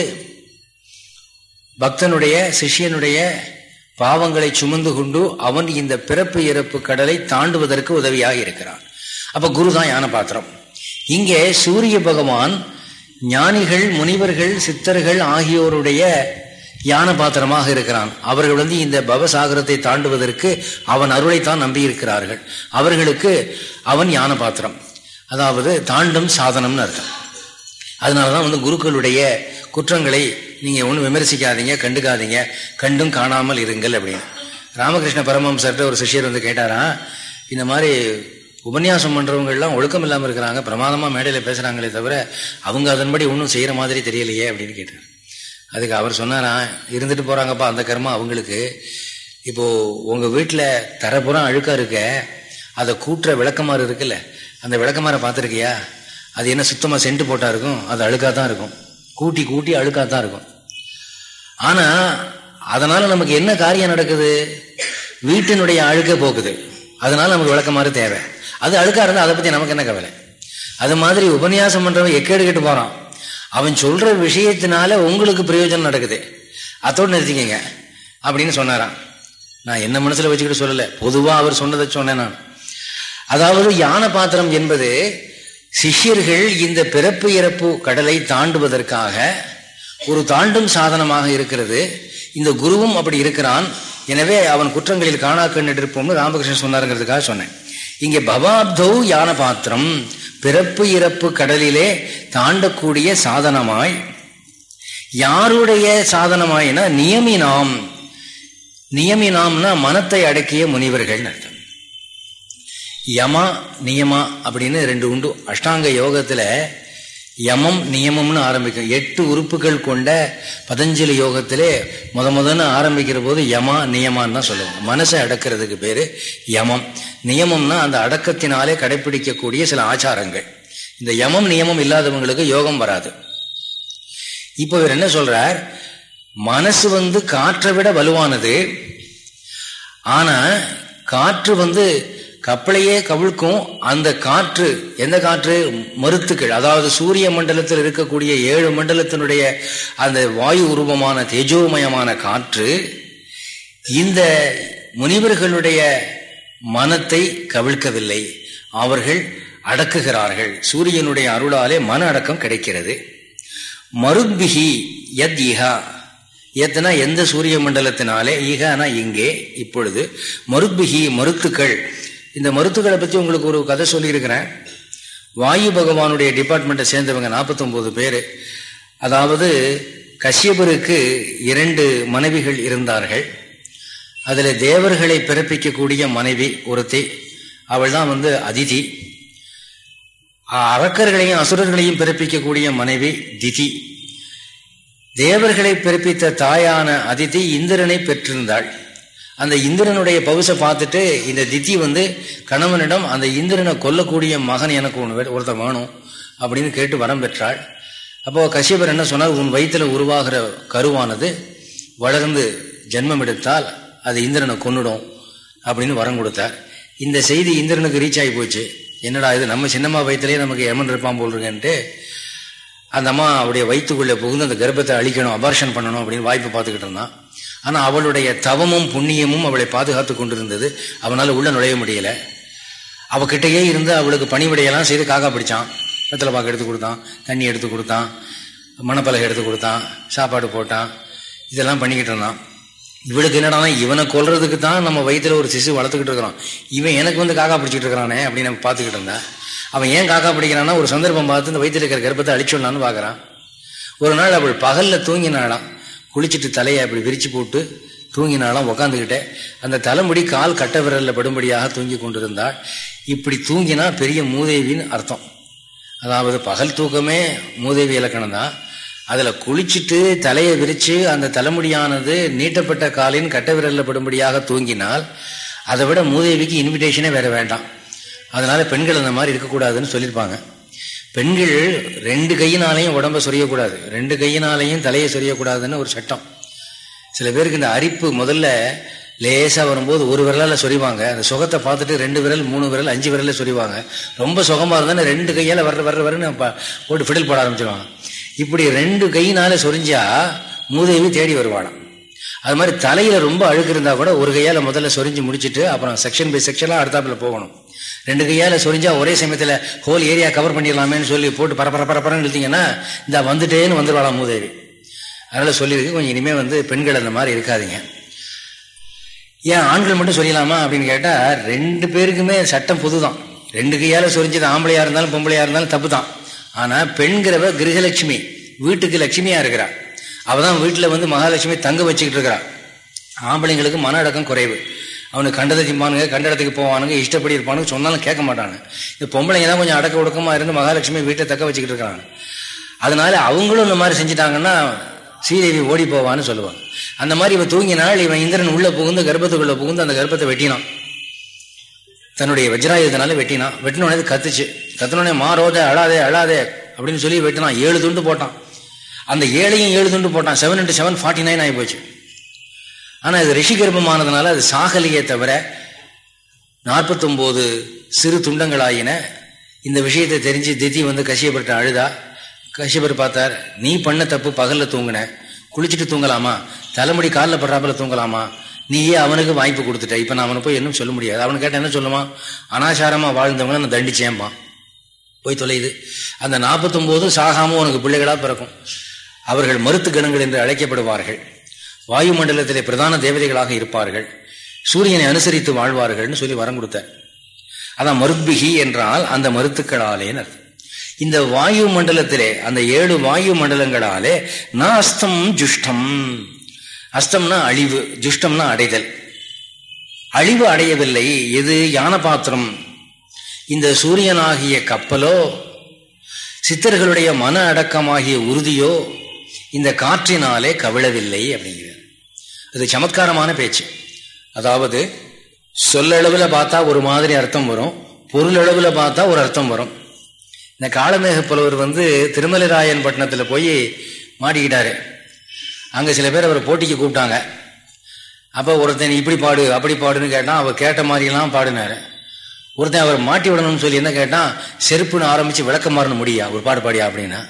பக்தனுடைய சிஷியனுடைய பாவங்களை சுமந்து கொண்டு அவன் இந்த பிறப்பு இறப்பு கடலை தாண்டுவதற்கு உதவியாக இருக்கிறான். அப்போ குரு தான் யான பாத்திரம். இங்கே சூரிய பகவான் ஞானிகள் முனிவர்கள் சித்தர்கள் ஆகியோருடைய யான பாத்திரமாக இருக்கிறான். அவர்கள் வந்து இந்த பவசாகரத்தை தாண்டுவதற்கு அவன் அருளைத்தான் நம்பியிருக்கிறார்கள். அவர்களுக்கு அவன் யான பாத்திரம். அதாவது தாண்டும் சாதனம்னு அர்த்தம். அதனாலதான் வந்து குருக்களுடைய குற்றங்களை நீங்கள் ஒன்றும் விமர்சிக்காதீங்க கண்டுக்காதீங்க. கண்டும் காணாமல் இருங்கள் அப்படின்னு. ராமகிருஷ்ண பரமம்சர்கிட்ட ஒரு சிஷியர் வந்து கேட்டாரா இந்த மாதிரி உபன்யாசம் பண்றவங்கெல்லாம் ஒழுக்கம் இல்லாமல் இருக்கிறாங்க பிரமாதமா மேடையில் பேசுறாங்களே தவிர அவங்க அதன்படி ஒன்றும் செய்யற மாதிரி தெரியலையே அப்படின்னு கேட்டார். அதுக்கு அவர் சொன்னாரா இருந்துட்டு போறாங்கப்பா அந்த கர்மா அவங்களுக்கு. இப்போ உங்க வீட்டில் தரப்புறம் அழுக்கா இருக்க அதை கூட்டுற விளக்கமாறு இருக்குல்ல அந்த விளக்கமாரை பார்த்துருக்கியா? அது என்ன சுத்தமாக சென்ட் போட்டா இருக்கும் அது அழுக்காக தான் இருக்கும். கூட்டி கூட்டி அழுக்காக தான் இருக்கும். ஆனா அதனால நமக்கு என்ன காரியம் நடக்குது? வீட்டினுடைய அழுக்க போக்குது. அதனால நமக்கு விளக்கமாறு தேவை. அது அழுக்காக இருந்தால் அதை பற்றி நமக்கு என்ன கவலை? அது மாதிரி உபன்யாசம் பண்ணுறவன் எக்கேடு கேட்டு போகிறான் அவன் சொல்கிற விஷயத்தினால உங்களுக்கு பிரயோஜனம் நடக்குது. அதோடு நிறுத்திக்கங்க. அப்படின்னு சொன்னாராம். நான் என்ன மனசில் வச்சுக்கிட்டு சொல்லலை. பொதுவாக அவர் சொன்னதை சொன்னேன் நான். அதாவது யானை பாத்திரம் என்பது சிஷ்யர்கள் இந்த பிறப்பு இறப்பு கடலை தாண்டுவதற்காக ஒரு தாண்டும் சாதனமாக இருக்கிறது. இந்த குருவும் அப்படி இருக்கிறான். எனவே அவன் குற்றங்களில் காணாக்கண்டிருப்போம்னு ராமகிருஷ்ணன் சொன்னாருங்கிறதுக்காக சொன்னேன். இங்கே பவாப்தௌ யான பாத்திரம் பிறப்பு இறப்பு கடலிலே தாண்டக்கூடிய சாதனமாய். யாருடைய சாதனமாயினா? நியமினாம். நியமினாம்னா மனத்தை அடக்கிய முனிவர்கள் அர்த்தம். யமா நியமா அப்படின்னு ரெண்டு உண்டு. அஷ்டாங்க யோகத்துல யமம் நியமம்னு ஆரம்பிக்கும். எட்டு உறுப்புகள் கொண்ட பதஞ்சலி யோகத்திலே முத முதன்னு ஆரம்பிக்கிற போது யமா நியமான்னு தான் சொல்லுவாங்க மனசை அடக்கிறதுக்கு பேர் யமம். நியமம்னா அந்த அடக்கத்தினாலே கடைபிடிக்கக்கூடிய சில ஆச்சாரங்கள். இந்த யமம் நியமம் இல்லாதவங்களுக்கு யோகம் வராது. இப்போ இவர் என்ன சொல்றார்? மனசு வந்து காற்றை விட வலுவானது ஆனா காற்று வந்து கப்பலையே கவிழ்க்கும் அந்த காற்று எந்த காற்று? மருத்துக்கள். அதாவது சூரிய மண்டலத்தில் இருக்கக்கூடிய ஏழு மண்டலத்தினுடைய அந்த வாயு உருவமான தேஜோமயமான காற்று இந்த முனிவர்களுடைய மனத்தை கவிழ்க்கவில்லை. அவர்கள் அடக்குகிறார்கள். சூரியனுடைய அருளாலே மன அடக்கம் கிடைக்கிறது. மருத்பிகி யத் இகா எத்தனா எந்த சூரிய மண்டலத்தினாலே ஈகானா இங்கே இப்பொழுது. மருத்பிகி மருத்துக்கள் இந்த மருத்துக்களை பற்றி உங்களுக்கு ஒரு கதை சொல்லியிருக்கிறேன். வாயு பகவானுடைய டிபார்ட்மெண்ட்டை சேர்ந்தவங்க நாற்பத்தொம்போது பேர். அதாவது கஷ்யபருக்கு இரண்டு மனைவிகள் இருந்தார்கள். அதில் தேவர்களை பிறப்பிக்கக்கூடிய மனைவி ஒருத்தி அவள் தான் வந்து அதிதி. அரக்கர்களையும் அசுரர்களையும் பிறப்பிக்கக்கூடிய மனைவி திதி. தேவர்களை பிறப்பித்த தாயான அதிதி இந்திரனை பெற்றிருந்தாள். அந்த இந்திரனுடைய பவுசை பார்த்துட்டு இந்த தித்தி வந்து கணவனிடம் அந்த இந்திரனை கொல்லக்கூடிய மகன் எனக்கு ஒன்று ஒருத்தர் வேணும் அப்படின்னு கேட்டு வரம் பெற்றாள். அப்போ கஷ்யபர் என்ன சொன்னார்? உன் வயிற்றுல உருவாகிற கருவானது வளர்ந்து ஜென்மம் எடுத்தால் அது இந்திரனை கொன்னுடும் அப்படின்னு வரம் கொடுத்தார். இந்த செய்தி இந்திரனுக்கு ரீச் ஆகி போச்சு. என்னடா இது? நம்ம சின்னம்மா வயிற்றுலேயே நமக்கு எமன் இருப்பான் போல் இருக்கேன்ட்டு அந்த அம்மா அவருடைய வயிற்றுக்குள்ளே புகுந்து அந்த கர்ப்பத்தை அழிக்கணும் அபார்ஷன் பண்ணணும் அப்படின்னு வாய்ப்பு பார்த்துக்கிட்டு இருந்தான். ஆனா அவளுடைய தவமும் புண்ணியமும் அவளை பாதுகாத்து கொண்டிருந்தது. அவனால உள்ள நுழைய முடியல. அவகிட்டயே இருந்து அவளுக்கு பணிவிடையெல்லாம் செய்து காக்கா பிடிச்சான். வெத்தலை பாக்கு எடுத்து கொடுத்தான் தண்ணி எடுத்து கொடுத்தான் மணப்பலகை எடுத்து கொடுத்தான் சாப்பாடு போட்டான் இதெல்லாம் பண்ணிக்கிட்டு இருந்தான். இவளுக்கு என்னடா இவனை கொல்றதுக்கு தான் நம்ம வயிற்றுல ஒரு சிசு வளர்த்துக்கிட்டு இருக்கிறான் இவன் எனக்கு வந்து காக்கா பிடிச்சிட்டு இருக்கிறானே அப்படின்னு நம்ம பார்த்துக்கிட்டு இருந்தேன் அவன் ஏன் காக்கா பிடிக்கிறான்னா ஒரு சந்தர்ப்பம் பார்த்து இந்த வயிற்றுல இருக்கிற கர்ப்பத்தை அழிச்சுடலான்னு பார்க்குறான். ஒரு நாள் அவள் பகலில் தூங்கினாலாம் குளிச்சுட்டு தலையை அப்படி விரிச்சு போட்டு தூங்கினாலும் உக்காந்துக்கிட்டே அந்த தலைமுடி கால் கட்ட விரலில் படும்படியாக தூங்கி கொண்டிருந்தாள். இப்படி தூங்கினா பெரிய மூதேவின்னு அர்த்தம். அதாவது பகல் தூக்கமே மூதேவி இலக்கணம் தான். அதில் குளிச்சுட்டு தலையை விரித்து அந்த தலைமுடியானது நீட்டப்பட்ட காலின் கட்ட விரலில் படும்படியாக தூங்கினால் அதை விட மூதேவிக்கு இன்விடேஷனே வேற வேண்டாம். அதனால பெண்கள் அந்த மாதிரி இருக்கக்கூடாதுன்னு சொல்லியிருப்பாங்க. பெண்கள் ரெண்டு கையினாலையும் உடம்ப சொரியக்கூடாது. ரெண்டு கையினாலையும் தலையை சொரியக்கூடாதுன்னு ஒரு சட்டம். சில பேருக்கு இந்த அரிப்பு முதல்ல லேசாக வரும்போது ஒரு விரலால் சொறிவாங்க அந்த சுகத்தை பார்த்துட்டு ரெண்டு விரல் மூணு விரல் அஞ்சு விரலில் சொறிவாங்க ரொம்ப சுகமாக இருந்தாலும் ரெண்டு கையால் வர்ற வர்ற வரன்னு போட்டு ஃபிடில் போட ஆரம்பிச்சிருவாங்க. இப்படி ரெண்டு கையினால சொரிஞ்சா மூதேவி தேடி வருவாளாம். அது மாதிரி தலையில் ரொம்ப அழுக்கு இருந்தால் கூட ஒரு கையால் முதல்ல சொரிஞ்சு முடிச்சுட்டு அப்புறம் செக்ஷன் பை செக்ஷனாக அடுத்தாப்பில் போகணும். ரெண்டு கையால் சொரிஞ்சா ஒரே சமயத்தில் ஹோல் ஏரியா கவர் பண்ணிடலாமேன்னு சொல்லி போட்டு பரப்பர பரப்பரன்னு இழுத்தீங்கன்னா இந்த வந்துட்டேன்னு வந்துடுவாளாம் மூதேவி. அதனால் சொல்லியிருக்கு கொஞ்சம் இனிமேல் வந்து பெண்கள் அந்த மாதிரி இருக்காதிங்க. ஏன் ஆண்கள் மட்டும் சொல்லலாமா அப்படின்னு கேட்டால் ரெண்டு பேருக்குமே சட்டம் பொதுதான். ரெண்டு கையால் சொரிஞ்சது ஆம்பளையாக இருந்தாலும் பொம்பளையாக இருந்தாலும் தப்பு தான் ஆனா பெண்கிறவ கிரகலட்சுமி வீட்டுக்கு லட்சுமியா இருக்கிறா. அவதான் வீட்டுல வந்து மகாலட்சுமி தங்க வச்சுக்கிட்டு இருக்கிறா. ஆம்பளைங்களுக்கு மன அடக்கம் குறைவு. அவனுக்கு கண்டதை திம்பானுங்க கண்ட இடத்துக்கு போவானுங்க இஷ்டப்படி இருப்பானுங்க சொன்னாலும் கேட்க மாட்டானு இந்த பொம்பளைங்க தான் கொஞ்சம் அடக்க ஒடுக்கமா இருந்து மகாலட்சுமி வீட்டை தக்க வச்சுக்கிட்டு இருக்கிறாங்க அதனால அவங்களும் இந்த மாதிரி செஞ்சுட்டாங்கன்னா ஸ்ரீதேவி ஓடி போவான்னு சொல்லுவாங்க. அந்த மாதிரி இவன் தூங்கினால் இவன் இந்திரன் உள்ள புகுந்து கர்ப்பத்துக்குள்ள புகுந்து அந்த கர்ப்பத்தை வெட்டினான். தன்னுடைய வஜ்ராயுதனால வெட்டினான். வெட்டினோடனே கத்துச்சு. கத்தினோடனே மாறோதே அழாதே அழாதே அப்படின்னு சொல்லி வெட்டினான். ஏழு துண்டு போட்டான். அந்த ஏழையும் ஏழு துண்டு போட்டான். Seven into seven forty nine ஆகி போச்சு. ஆனால் அது ரிஷி கர்ப்பமானதுனால அது சாகலையே தவிர நாற்பத்தொம்போது சிறு துண்டங்களாயின. இந்த விஷயத்தை தெரிஞ்சு திதி வந்து கசியப்பட்ட அழுதா கசியப்பர் பார்த்தார் நீ பண்ண தப்பு பகலில் தூங்கின. குளிச்சுட்டு தூங்கலாமா? தலைமுடி காலில் படுறாப்புல தூங்கலாமா? நீயே அவனுக்கு வாய்ப்பு கொடுத்துட்ட. இப்போ நான் அவனை போய் என்ன சொல்ல முடியாது. அவனை கேட்டால் என்ன சொல்லுவான் அனாசாரமாக வாழ்ந்தவங்களை நான் தண்டிச்சேம்பான் போய் தொலையுது. அந்த நாற்பத்தொம்போதும் சாகாமல் உனக்கு பிள்ளைகளாக பிறக்கும். அவர்கள் மருத்து கணங்கள் என்று அழைக்கப்படுவார்கள். வாயுமண்டலத்திலே பிரதான தேவதைகளாக இருப்பார்கள். சூரியனை அனுசரித்து வாழ்வார்கள்னு சொல்லி வரம் கொடுத்தார். அதான் மருத்பிகி என்றால் அந்த மருத்துக்களாலேன்னு இந்த வாயு மண்டலத்திலே அந்த ஏழு வாயு மண்டலங்களாலே நான் அஸ்தம் ஜுஷ்டம். அஸ்தம்னா அழிவு ஜுஷ்டம்னா அடைதல். அழிவு அடையவில்லை எது யான பாத்திரம்? இந்த சூரியனாகிய கப்பலோ சித்தர்களுடைய மன அடக்கமாகிய உறுதியோ இந்த காற்றினாலே கவிழவில்லை அப்படிங்கிறார். அது சமத்காரமான பேச்சு. அதாவது சொல்லளவில் பார்த்தா ஒரு மாதிரி அர்த்தம் வரும் பொருளளவில் பார்த்தா ஒரு அர்த்தம் வரும். இந்த காலமேக புலவர் வந்து திருமலைராயன் பட்டணத்தில் போய் மாட்டிக்கிட்டாரு. அங்கே சில பேர் அவரை போட்டிக்கு கூப்பிட்டாங்க. அப்போ ஒருத்தன் இப்படி பாடு அப்படி பாடுன்னு கேட்டான் அவர் கேட்ட மாதிரிலாம் பாடினாரு. ஒருத்தன் அவர் மாட்டி விடணும்னு சொல்லி என்ன கேட்டான் செருப்புன்னு ஆரம்பித்து விளக்க மாறணும் முடியா ஒரு பாடு பாடியா அப்படின்னா.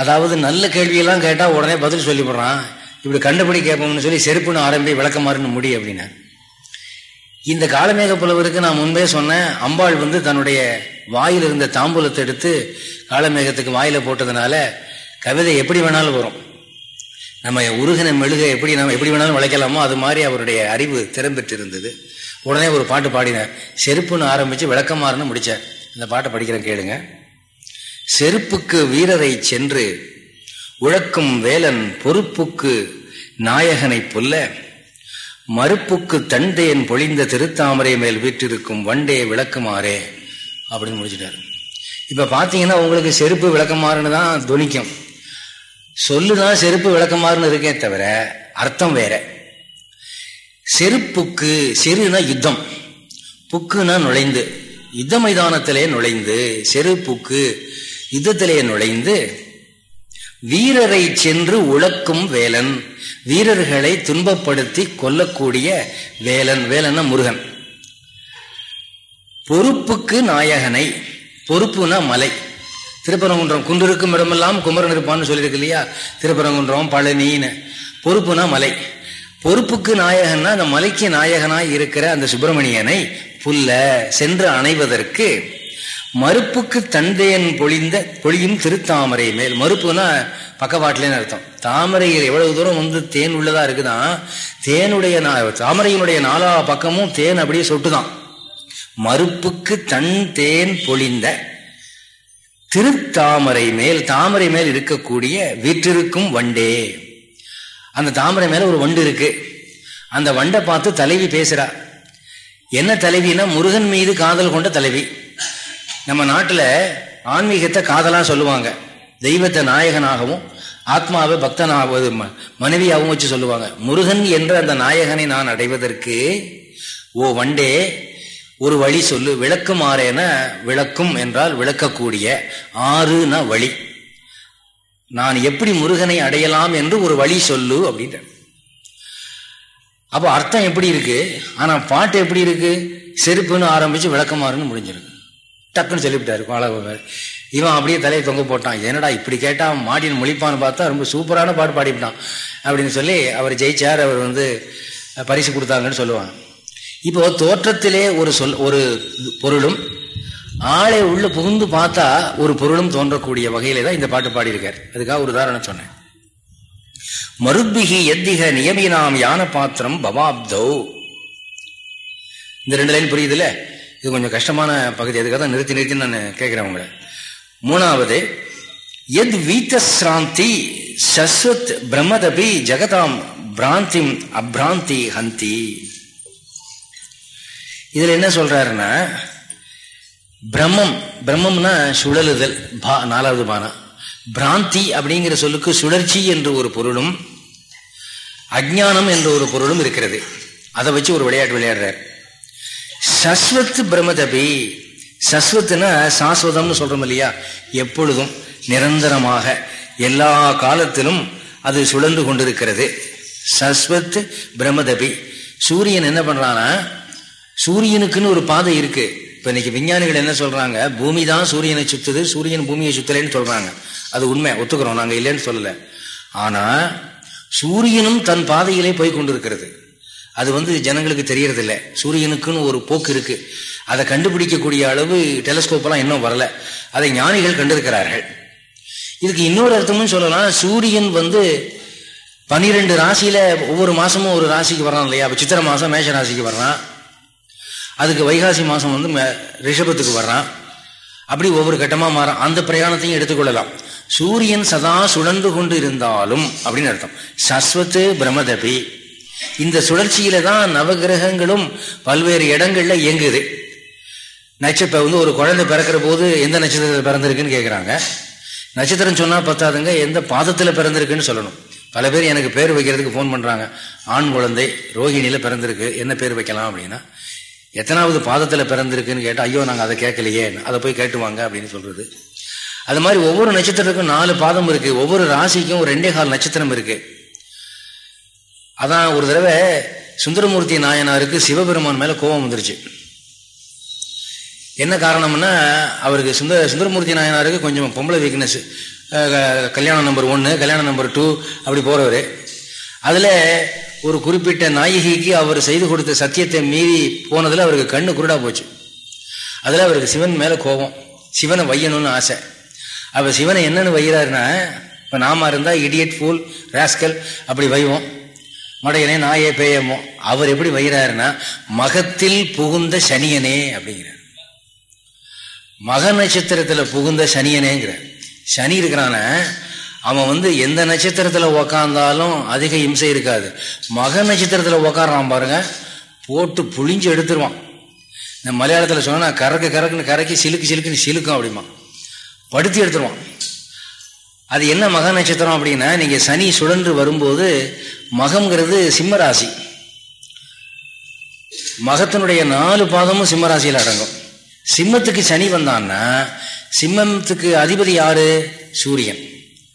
அதாவது நல்ல கேள்வியெல்லாம் கேட்டால் உடனே பதில் சொல்லிவிடுறான். இப்படி கண்டுபிடி கேட்போம்னு சொல்லி செருப்புன்னு ஆரம்பி விளக்க மாறணும் முடி அப்படின்னா. இந்த காலமேக புலவருக்கு நான் முன்பே சொன்னேன் அம்பாள் வந்து தன்னுடைய வாயில் இருந்த தாம்பூலத்தை எடுத்து காலமேகத்துக்கு வாயில போட்டதுனால கவிதை எப்படி வேணாலும் வரும். நம்ம உருகின மெழுக எப்படி நம்ம எப்படி வேணாலும் வளைக்கலாமோ அது மாதிரி அவருடைய அறிவு திறம்பெற்று இருந்தது உடனே ஒரு பாட்டு பாடினார் செருப்புன்னு ஆரம்பித்து விளக்கமாறுன்னு முடித்தேன் இந்த பாட்டை படிக்கிறேன் கேளுங்க. செருப்புக்கு வீரரை சென்று உழக்கும் வேலன் பொறுப்புக்கு நாயகனை புல்ல மறுப்புக்கு தந்தையன் பொழிந்த திருத்தாமரை மேல் வீற்றிருக்கும் வண்டே விளக்குமாறே அப்படின்னு முடிச்சிட்டாரு. இப்ப பாத்தீங்கன்னா உங்களுக்கு செருப்பு விளக்கமாறுன்னு தான் துணிக்கும். சொல்லுதான் செருப்பு விளக்கமாறுன்னு இருக்கே தவிர அர்த்தம் வேற. செருப்புக்கு செருனா யுத்தம் புக்குனா நுழைந்து யுத்த மைதானத்திலே நுழைந்து செருப்புக்கு யுத்தத்திலே நுழைந்து வீரரை சென்று உழக்கும் வேலன் வீரர்களை துன்பப்படுத்தி கொல்லக்கூடிய வேலன். வேலன்னா முருகன். பொறுப்புக்கு நாயகனை பொறுப்புனா மலை. திருப்பரங்குன்றம் குன்றிருக்கும் இடமெல்லாம் குமரன் இருப்பான்னு சொல்லியிருக்கு இல்லையா? திருப்பரங்குன்றம் பழனின்னு. பொறுப்புனா மலை. பொறுப்புக்கு நாயகன்னா அந்த மலைக்கு நாயகனாய் இருக்கிற அந்த சுப்பிரமணியனை புல்ல சென்று அணைவதற்கு மறுப்புக்கு தந்தையன் பொழிந்த பொழியும் திருத்தாமரை மேல். மறுப்புனா பக்கவாட்டிலேன்னு அர்த்தம். தாமரையில் எவ்வளவு தூரம் வந்து தேன் உள்ளதா இருக்குதான் தேனுடைய தாமரையினுடைய நாலா பக்கமும் தேன் அப்படியே சொட்டுதான். மறுப்புக்கு தன் தேன் பொழிந்த திருத்தாமரை மேல் தாமரை மேல் இருக்கக்கூடிய வீற்றிருக்கும் வண்டே. அந்த தாமரை மேல ஒரு வண்டு இருக்கு. அந்த வண்டை பார்த்து தலைவி பேசுறா. என்ன தலைவினா முருகன் மீது காதல் கொண்ட தலைவி. நம்ம நாட்டில் ஆன்மீகத்தை காதலாக சொல்லுவாங்க. தெய்வத்தை நாயகனாகவும் ஆத்மாவை பக்தனாவது மனைவியாகவும் வச்சு சொல்லுவாங்க. முருகன் என்ற அந்த நாயகனை நான் அடைவதற்கு ஓ வண்டே ஒரு வழி சொல்லு விளக்குமாறேன விளக்கும் என்றால் விளக்கக்கூடிய ஆறுன வழி. நான் எப்படி முருகனை அடையலாம் என்று ஒரு வழி சொல்லு அப்படின்ற அப்போ அர்த்தம் எப்படி இருக்கு? ஆனால் பாட்டு எப்படி இருக்கு? செருப்புன்னு ஆரம்பிச்சு விளக்கமாறுன்னு முடிஞ்சிருக்கு. டக்குன்னு சொல்லிவிட்டாரு கோலகோபர். இவன் அப்படியே தலையை தொங்க போட்டான். என்னடா இப்படி கேட்டா மாட்டின் மொழிப்பான்னு பார்த்தா ரொம்ப சூப்பரான பாட்டு பாடிவிட்டான். அப்படின்னு சொல்லி அவர் ஜெயிச்சார் அவர் வந்து பரிசு கொடுத்தாங்கன்னு சொல்லுவாங்க. இப்போ தோற்றத்திலே ஒரு சொல் ஒரு பொருளும் ஆளை உள்ள புகுந்து பார்த்தா ஒரு பொருளும் தோன்றக்கூடிய வகையில தான் இந்த பாட்டு பாடியிருக்கார். அதுக்காக ஒரு உதாரணம் சொன்னேன். மருபிகி எத்திக நியமினாம் யான பாத்திரம் பவாப்தோ. இந்த ரெண்டு லைன் புரியுதுல்ல? இது கொஞ்சம் கஷ்டமான பகுதி. அதுக்காக தான் நிறுத்தி நிறுத்தி நான் கேட்கிறேன் உங்களை. மூணாவது எத் வீத்த சிராந்தி சஸ்வத் பிரம்மதபி ஜெகதாம் பிராந்திம் அப்ராந்தி ஹந்தி. இதில் என்ன சொல்றாருன்னா பிரம்மம் பிரம்மம்னா சுழலுதல் பா நாலாவது பானா பிராந்தி அப்படிங்கிற சொல்லுக்கு சுழற்சி என்ற ஒரு பொருளும் அஜானம் என்ற ஒரு பொருளும் இருக்கிறது. அதை வச்சு ஒரு விளையாட்டு விளையாடுறார். சஸ்வத் பிரம்மதபி. சஸ்வத்துனா சாஸ்வதம்னு சொல்றோம் இல்லையா? எப்பொழுதும் நிரந்தரமாக எல்லா காலத்திலும் அது சுழன்று கொண்டிருக்கிறது. சஸ்வத் பிரம்மதபி. சூரியன் என்ன பண்றான்னா சூரியனுக்குன்னு ஒரு பாதை இருக்கு. இப்போ இன்னைக்கு விஞ்ஞானிகள் என்ன சொல்றாங்க? பூமி தான் சூரியனை சுத்துது சூரியன் பூமியை சுத்தலைன்னு சொல்றாங்க. அது உண்மை ஒத்துக்கிறோம் நாங்கள் இல்லைன்னு சொல்லலை. ஆனால் சூரியனும் தன் பாதையிலே போய் கொண்டிருக்கிறது. அது வந்து ஜனங்களுக்கு தெரியறதில்ல. சூரியனுக்குன்னு ஒரு போக்கு இருக்கு. அதை கண்டுபிடிக்கக்கூடிய அளவு டெலஸ்கோப்பெல்லாம் இன்னும் வரல. அதை ஞானிகள் கண்டிருக்கிறார்கள். இதுக்கு இன்னொரு அர்த்தமும் சொல்லலாம். சூரியன் வந்து பனிரெண்டு ராசியில ஒவ்வொரு மாசமும் ஒரு ராசிக்கு வர்றான் இல்லையா? சித்திர மாசம் மேஷ ராசிக்கு வர்றான். அதுக்கு வைகாசி மாசம் வந்து ரிஷபத்துக்கு வர்றான். அப்படி ஒவ்வொரு கட்டமா மாறான் அந்த பிரயாணத்தையும் எடுத்துக்கொள்ளலாம். சூரியன் சதா சுழன்று கொண்டு இருந்தாலும் அப்படின்னு அர்த்தம். சஸ்வத்து பிரமதபி இந்த சுழற்சியில தான் நவகிரகங்களும் பல்வேறு இடங்கள்ல இயங்குது. நட்சத்திரம் வந்து ஒரு குழந்தை பிறக்கிற போது எந்த நட்சத்திரத்தில் பிறந்திருக்குன்னு கேட்குறாங்க நட்சத்திரம் சொன்னால் பத்தாதுங்க எந்த பாதத்தில் பிறந்திருக்குன்னு சொல்லணும். பல பேர் எனக்கு பேர் வைக்கிறதுக்கு ஃபோன் பண்ணுறாங்க ஆண் குழந்தை ரோஹிணியில் பிறந்திருக்கு. என்ன பேர் வைக்கலாம் அப்படின்னா எத்தனாவது பாதத்தில் பிறந்திருக்குன்னு கேட்டால் ஐயோ நாங்கள் அதை கேட்கலையே அதை போய் கேட்டுவாங்க அப்படின்னு சொல்கிறது அது மாதிரி ஒவ்வொரு நட்சத்திரத்துக்கும் நாலு பாதம் இருக்குது ஒவ்வொரு ராசிக்கும் ரெண்டே கால் நட்சத்திரம் இருக்குது அதான் ஒரு தடவை சுந்தரமூர்த்தி நாயனாருக்கு சிவபெருமான் மேல கோபம் வந்துருச்சு. என்ன காரணம்னா அவருக்கு சுந்தர சுந்தரமூர்த்தி நாயனாருக்கு கொஞ்சம் பொம்பளை வீக்னஸ் கல்யாணம் நம்பர் ஒன்று கல்யாணம் நம்பர் டூ அப்படி போகிறவர் அதில் ஒரு குறிப்பிட்ட நாயகிக்கு அவர் செய்து கொடுத்த சத்தியத்தை மீறி போனதில் அவருக்கு கண்ணு குருடா போச்சு. அதில் அவருக்கு சிவன் மேலே கோபம். சிவனை வையணும்னு ஆசை. அப்போ சிவனை என்னென்னு வைகிறாருன்னா இப்போ நாம இருந்தால் இடியட் ஃபூல் ராஸ்கல் அப்படி வைவோம். மடையனே நாயே பேயமோ அவர் எப்படி வைகிறாருன்னா மகத்தில் புகுந்த சனியனே அப்படிங்கிறார். மக நட்சத்திரத்தில் புகுந்த சனியனேங்கிற சனி இருக்கிறான அவன் வந்து எந்த நட்சத்திரத்தில் உக்காந்தாலும் அதிக இம்சை இருக்காது. மக நட்சத்திரத்தில் உக்காடுறான் பாருங்க போட்டு புளிஞ்சு எடுத்துருவான். இந்த மலையாளத்தில் சொன்னால் கறக்கு கறக்குன்னு கறக்கி சிலுக்கு சிலுக்குன்னு சிலுக்கும் அப்படிமா படுத்தி எடுத்துருவான். அது என்ன மக நட்சத்திரம் அப்படின்னா நீங்கள் சனி சுழன்று வரும்போது மகம்ங்கிறது சிம்மராசி. மகத்தினுடைய நாலு பாதமும் சிம்மராசியில் அடங்கும். சிம்மத்துக்கு சனி வந்தான்னா சிம்மத்துக்கு அதிபதி யாரு? சூரியன்.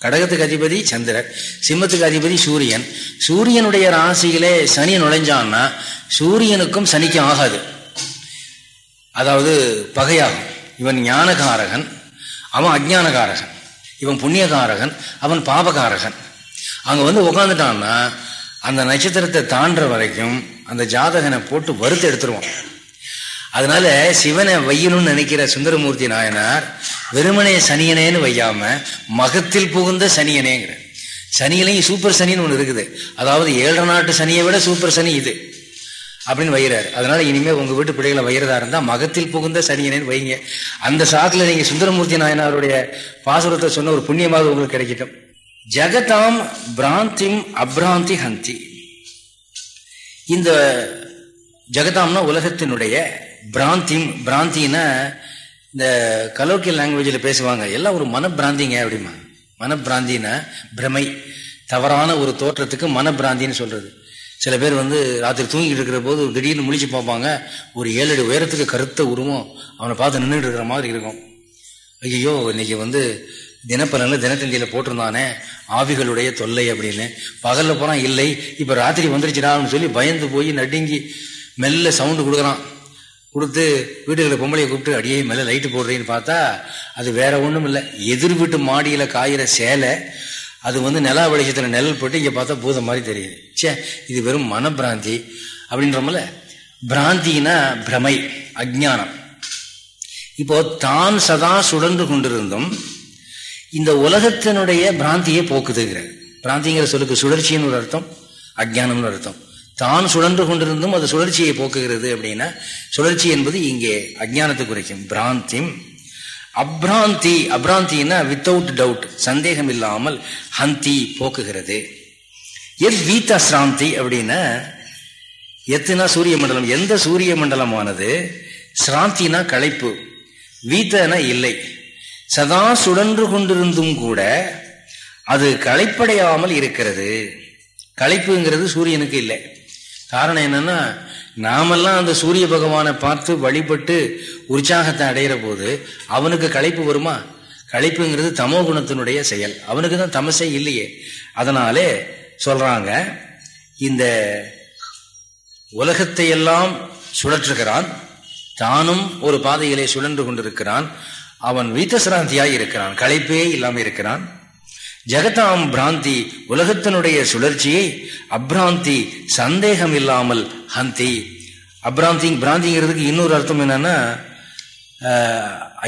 கடகத்துக்கு அதிபதி சந்திரன். சிம்மத்துக்கு அதிபதி சூரியன். சூரியனுடைய ராசியிலே சனி நுழைஞ்சான்னா சூரியனுக்கும் சனிக்கும் ஆகாது. அதாவது பகையாகும். இவன் ஞானகாரகன் அவன் அஜானகாரகன் இவன் புண்ணியகாரகன் அவன் பாபகாரகன் அங்கே வந்து உட்காந்துட்டான்னா அந்த நட்சத்திரத்தை தாண்டுற வரைக்கும் அந்த ஜாதகனை போட்டு வறுத்து எடுத்துருவான். அதனால சிவனை வையணும்னு நினைக்கிற சுந்தரமூர்த்தி நாயனார் வெறுமனே சனியனேன்னு வையாம மகத்தில் புகுந்த சனியனேங்கிற சனியிலையும் சூப்பர் சனின்னு ஒன்று இருக்குது. அதாவது ஏழரை நாட்டு சனியை விட சூப்பர் சனி இது. அப்படின்னு வைகிறாரு அதனால இனிமே உங்க வீட்டு பிள்ளைகளை வைகிறதா இருந்தா மகத்தில் புகுந்த சனியனேன்னு வைங்க. அந்த சாத்துல நீங்க சுந்தரமூர்த்தி நாயனாருடைய பாசுரத்தை சொன்ன ஒரு புண்ணியமாக உங்களுக்கு கிடைக்கட்டும். ஜெகதாம் பிராந்திம் அப்ராந்தி ஹந்தி. இந்த ஜெகதாம்னா உலகத்தினுடைய பிராந்திம். பிராந்தின்னா இந்த கலோக்கியல் லாங்குவேஜில் பேசுவாங்க. எல்லாம் ஒரு மனப்பிராந்திங்க அப்படிமா மனப்பிராந்தின்னா பிரமை. தவறான ஒரு தோற்றத்துக்கு மனப்பிராந்தின்னு சொல்றது. சில பேர் வந்து ராத்திரி தூங்கிட்டு இருக்கிற போது திடீர்னு முழிச்சு பார்ப்பாங்க. ஒரு ஏழு அடி உயரத்துக்கு கருத்த உருவம் அவனை பார்த்து நின்றுட்டு இருக்கிற மாதிரி இருக்கும். ஐயோ இன்னைக்கு வந்து தினப்பலனில் தினத்தந்தியில் போட்டிருந்தானே ஆவிகளுடைய தொல்லை அப்படின்னு. பகலில் போனால் இல்லை இப்போ ராத்திரி வந்துருச்சுடான்னு சொல்லி பயந்து போய் நடுங்கி மெல்ல சவுண்டு கொடுக்குறான். கொடுத்து வீட்டுகளை பொம்பளையை கூப்பிட்டு அடியே மேலே லைட்டு போடுறேன்னு பார்த்தா அது வேற ஒன்றும் இல்லை எதிர் வீட்டு மாடியில் காயிற சேலை அது வந்து நிலா வெளிச்சத்தில் நிழல் போட்டு இங்கே பார்த்தா பூதம் மாதிரி தெரியுது. சே இது வெறும் மனப்பிராந்தி அப்படின்றமல. பிராந்தினா பிரமை அஜானம் இப்போ தான் சதா சுழன்று கொண்டிருந்தும் இந்த உலகத்தினுடைய பிராந்தியை போக்குதுங்கிற பிராந்திங்கிற சொல்லுக்கு சுழற்சின்னு ஒரு அர்த்தம் அஜானம்னு அர்த்தம். தான் சுழன்று கொண்டிருந்தும் அது சுழற்சியை போக்குகிறது அப்படின்னா சுழற்சி என்பது இங்கே அஜானத்தை குறைக்கும். பிராந்திம் அப்ராந்தி அப்ராந்தின்னா வித்தவுட் டவுட் சந்தேகம் இல்லாமல் ஹந்தி போக்குகிறது. எத் வீத்த சிராந்தி அப்படின்னா எத்துனா சூரிய மண்டலம் எந்த சூரிய மண்டலமானது சிராந்தினா களைப்பு வீத்தனா இல்லை. சதா சுழன்று கொண்டிருந்தும் கூட அது களைப்படையாமல் இருக்கிறது. களைப்புங்கிறது சூரியனுக்கு இல்லை. காரணம் என்னன்னா நாமெல்லாம் அந்த சூரிய பகவானை பார்த்து வழிபட்டு உற்சாகத்தை அடையிற போது அவனுக்கு களைப்பு வருமா? களைப்புங்கிறது தமோ குணத்தினுடைய செயல். அவனுக்கு தான் தமசே இல்லையே. அதனாலே சொல்றாங்க இந்த உலகத்தை எல்லாம் சுழற்றுகிறான் தானும் ஒரு பாதையிலே சுழன்று கொண்டிருக்கிறான் அவன் வீத்தசிராந்தியாய் இருக்கிறான் களைப்பே இல்லாமல் இருக்கிறான். ஜெகதாம் பிராந்தி உலகத்தினுடைய சுழற்சியை அப்ராந்தி சந்தேகம் இல்லாமல் ஹந்தி. அப்ராந்திங் பிராந்திங்கிறதுக்கு இன்னொரு அர்த்தம் என்னன்னா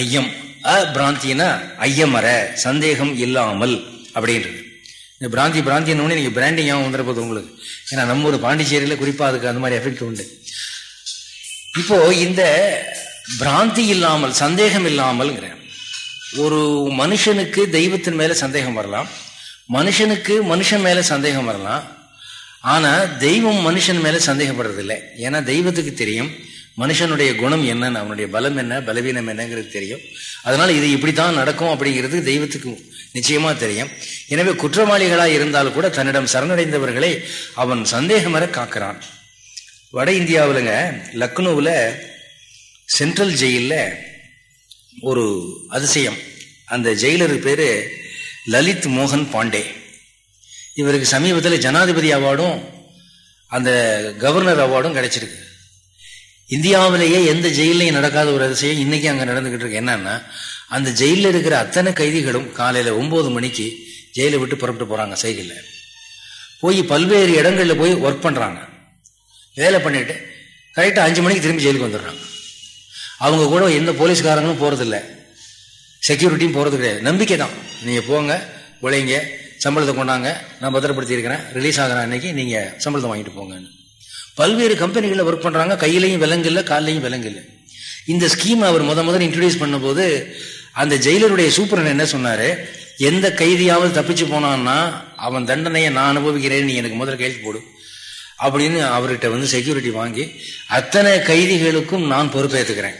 ஐயம். அபிராந்தினா ஐயமர சந்தேகம் இல்லாமல் அப்படின்றது. இந்த பிராந்தி பிராந்தின்னு நீங்க பிராண்டிங் ஆகும் வந்துட உங்களுக்கு. ஏன்னா நம்ம ஒரு பாண்டிச்சேரியில குறிப்பா அதுக்கு அந்த மாதிரி எஃபெக்ட் உண்டு. இப்போ இந்த பிராந்தி இல்லாமல் சந்தேகம் இல்லாமல்ங்கிறேன். ஒரு மனுஷனுக்கு தெய்வத்தின் மேல சந்தேகம் வரலாம். மனுஷனுக்கு மனுஷன் மேல சந்தேகம் வரலாம். ஆனா தெய்வம் மனுஷன் மேல சந்தேகப்படுறதில்லை. ஏன்னா தெய்வத்துக்கு தெரியும் மனுஷனுடைய குணம் என்னன்னு அவனுடைய பலம் என்ன பலவீனம் என்னங்கிறது தெரியும். அதனால இது இப்படித்தான் நடக்கும் அப்படிங்கிறது தெய்வத்துக்கு நிச்சயமா தெரியும். எனவே குற்றவாளிகளா இருந்தால் கூட தன்னிடம் சரணடைந்தவர்களை அவன் சந்தேகம் வர காக்கிறான். வட இந்தியாவிலங்க லக்னோவில் சென்ட்ரல் ஜெயிலில் ஒரு அதிசயம். அந்த ஜெயிலர் பேரு லலித் மோகன் பாண்டே. இவருக்கு சமீபத்தில் ஜனாதிபதி அவார்டும் அந்த கவர்னர் அவார்டும் கிடைச்சிருக்கு. இந்தியாவிலேயே எந்த ஜெயிலையும் நடக்காத ஒரு அதிசயம் இன்னைக்கு அங்கே நடந்துகிட்டு இருக்கு. என்னன்னா அந்த ஜெயிலில் இருக்கிற அத்தனை கைதிகளும் காலையில் ஒன்பது மணிக்கு ஜெயிலை விட்டு புறப்பட்டு போறாங்க சைக்கிளில். போய் பல்வேறு இடங்களில் போய் ஒர்க் பண்ணுறாங்க வேலை பண்ணிட்டு கரெக்டாக அஞ்சு மணிக்கு திரும்பி ஜெயிலுக்கு வந்துடுறாங்க. அவங்க கூட எந்த போலீஸ்காரங்களும் போகிறதில்ல செக்யூரிட்டியும் போகிறது கிடையாது. நம்பிக்கை தான். நீங்கள் போங்க உழைங்க சம்பளத்தை கொண்டாங்க நான் பத்திரப்படுத்தி இருக்கிறேன் ரிலீஸ் ஆகிற அன்னைக்கு நீங்கள் சம்பளத்தை வாங்கிட்டு போங்கன்னு. பல்வேறு கம்பெனிகளில் ஒர்க் பண்ணுறாங்க கையிலையும் விலங்கு இல்லை காலையும் விலங்கு இல்லை. இந்த ஸ்கீம் அவர் முத முதல் இன்ட்ரடியூஸ் பண்ணும்போது அந்த ஜெயிலருடைய சூப்பரன் என்ன சொன்னார்? எந்த கைதியாவது தப்பிச்சு போனான்னா அவன் தண்டனையை நான் அனுபவிக்கிறேன் நீ எனக்கு முதல்ல கையெழுத்து போடு. அப்படின்னு அவர்கிட்ட வந்து செக்யூரிட்டி வாங்கி அத்தனை கைதிகளுக்கும் நான் பொறுப்பேற்றுக்கிறேன்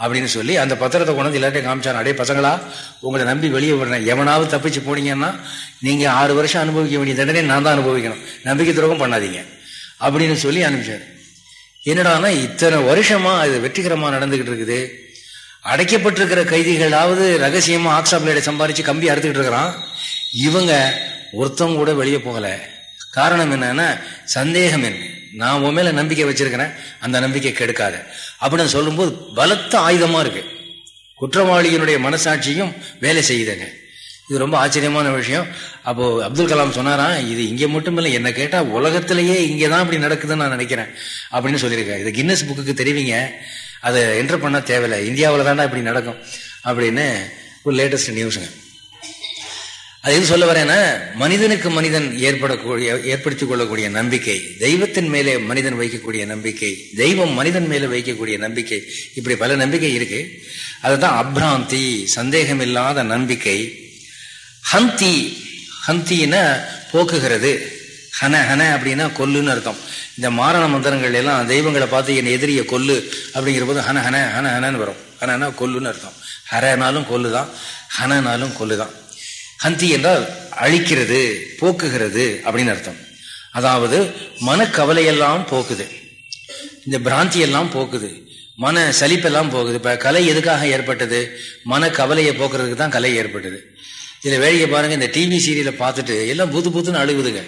அப்படின்னு சொல்லி அந்த பத்திரத்தை கொண்டு எல்லாத்தையும் காமிச்சாங்க அடே பசங்களா உங்களை நம்பி வெளியே விடுறேன். எவனாவது தப்பிச்சு போனீங்கன்னா நீங்கள் ஆறு வருஷம் அனுபவிக்க வேண்டிய தண்டனை நான் தான் அனுபவிக்கணும். நம்பிக்கை துரோகம் பண்ணாதீங்க. அப்படின்னு சொல்லி அனுப்பிச்சார். என்னடானா இத்தனை வருஷமாக இது வெற்றிகரமாக நடந்துக்கிட்டு இருக்குது. அடைக்கப்பட்டிருக்கிற கைதிகளாவது ரகசியமாக ஆக்ஸாப்ளைடை சம்பாரித்து கம்பி அறுத்துக்கிட்டு இருக்கிறான். இவங்க ஒருத்தவங்க கூட வெளியே போகலை. காரணம் என்னன்னா சந்தேகம் என்ன? நான் உன் மேல நம்பிக்கை வச்சிருக்கிறேன் அந்த நம்பிக்கை கெடுக்காத. அப்படின்னு சொல்லும்போது பலத்த ஆயுதமா இருக்கு. குற்றவாளியினுடைய மனசாட்சியும் வேலை செய்யுதுங்க. இது ரொம்ப ஆச்சரியமான விஷயம். அப்போ அப்துல் கலாம் சொன்னாராம் இது இங்கே மட்டும் இல்லை என்ன கேட்டா உலகத்திலேயே இங்கதான் அப்படி நடக்குதுன்னு நான் நினைக்கிறேன். அப்படின்னு சொல்லியிருக்கேன் இது கின்னஸ் புக்குக்கு தெரிவிங்க. அதை என்டர் பண்ண தேவையில்லை. இந்தியாவில் தானே இப்படி நடக்கும். அப்படின்னு ஒரு லேட்டஸ்ட் நியூஸுங்க அது எது சொல்ல வரேன்னா மனிதனுக்கு மனிதன் ஏற்படக்கூடிய ஏற்படுத்திக் கொள்ளக்கூடிய நம்பிக்கை தெய்வத்தின் மேலே மனிதன் வைக்கக்கூடிய நம்பிக்கை தெய்வம் மனிதன் மேலே வைக்கக்கூடிய நம்பிக்கை இப்படி பல நம்பிக்கை இருக்கு. அதுதான் அப்ராந்தி சந்தேகம் இல்லாத நம்பிக்கை. ஹந்தி ஹந்தின்னா போக்குகிறது. ஹன ஹன அப்படின்னா கொல்லுன்னு அர்த்தம். இந்த மாரண மந்திரங்கள் எல்லாம் தெய்வங்களை பார்த்து என் எதிரிய கொல்லு அப்படிங்கிற போது ஹன ஹன ஹன ஹனன்னு வரும். ஹனனா கொல்லுன்னு அர்த்தம். ஹரனாலும் கொல்லுதான் ஹனனாலும் கொல்லுதான். ஹந்தி என்றால் அழிக்கிறது போக்குகிறது அப்படின்னு அர்த்தம். அதாவது மனக்கவலையெல்லாம் போக்குது. இந்த பிராந்தி எல்லாம் போக்குது. மன சலிப்பெல்லாம் போகுது. இப்போ கலை எதுக்காக ஏற்பட்டது? மன கவலையை போக்குறதுக்கு தான் கலை ஏற்பட்டது. இதில் வேடிக்கை பாருங்கள் இந்த டிவி சீரியலை பார்த்துட்டு எல்லாம் புது புதுன்னு அழுகுதுங்க.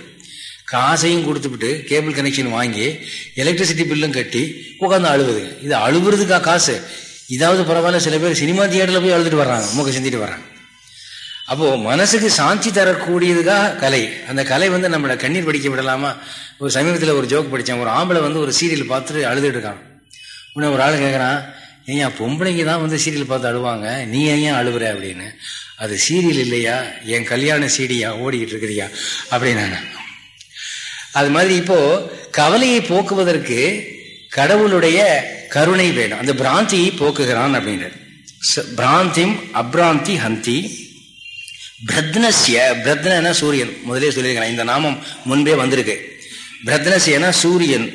காசையும் கொடுத்துவிட்டு கேபிள் கனெக்ஷன் வாங்கி எலக்ட்ரிசிட்டி பில்லும் கட்டி உட்காந்து அழுகுதுங்க. இது அழுகுறதுக்கா காசு? இதாவது பரவாயில்ல சில பேர் சினிமா தியேட்டரில் போய் அழுதுட்டு வர்றாங்க. மூக்க சிந்திட்டு வர்றாங்க. அப்போ மனசுக்கு சாந்தி தரக்கூடியதுதான் கலை. அந்த கலை வந்து நம்மளை கண்ணீர் படிக்க விடலாமா? ஒரு சமீபத்தில் ஒரு ஜோக் படித்தேன் ஒரு ஆம்பளை வந்து ஒரு சீரியல் பார்த்துட்டு அழுதுட்டு இருக்கான். உடனே ஒரு ஆள் கேட்குறான் ஏன் பொம்பளைங்க தான் வந்து சீரியல் பார்த்து அழுவாங்க. நீ ஏன் அழுவுற? அப்படின்னு. அது சீரியல் இல்லையா? என் கல்யாண சீடியா ஓடிக்கிட்டு இருக்கிறியா அப்படின்னு அது மாதிரி இப்போ கவலையை போக்குவதற்கு கடவுளுடைய கருணை வேணும். அந்த பிராந்தியை போக்குகிறான் அப்படின்னு பிராந்திம் அப்ராந்தி ஹந்தி பிரத்னசிய பிரத்னா சூரியன். முதலே சொல்லியிருக்கேன் இந்த நாமம் முன்பே வந்திருக்கு. பிரத்னசியனா சூரியன்.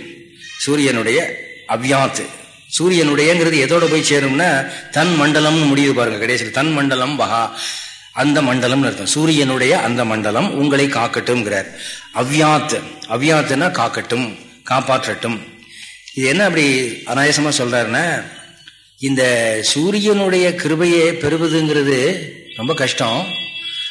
சூரியனுடைய அவ்யாத்து சூரியனுடையங்கிறது எதோட போய் சேரும்னா தன் மண்டலம்னு முடியுது பாருங்க கடைசியில். தன் மண்டலம் வகா அந்த மண்டலம்னு அர்த்தம். சூரியனுடைய அந்த மண்டலம் உங்களை காக்கட்டும்ங்கிறார். அவ்யாத். அவ்யாத்துனா காக்கட்டும் காப்பாற்றட்டும். இது என்ன அப்படி அனாயசமா சொல்றாருன்னா இந்த சூரியனுடைய கிருபையை பெறுவதுங்கிறது ரொம்ப கஷ்டம்.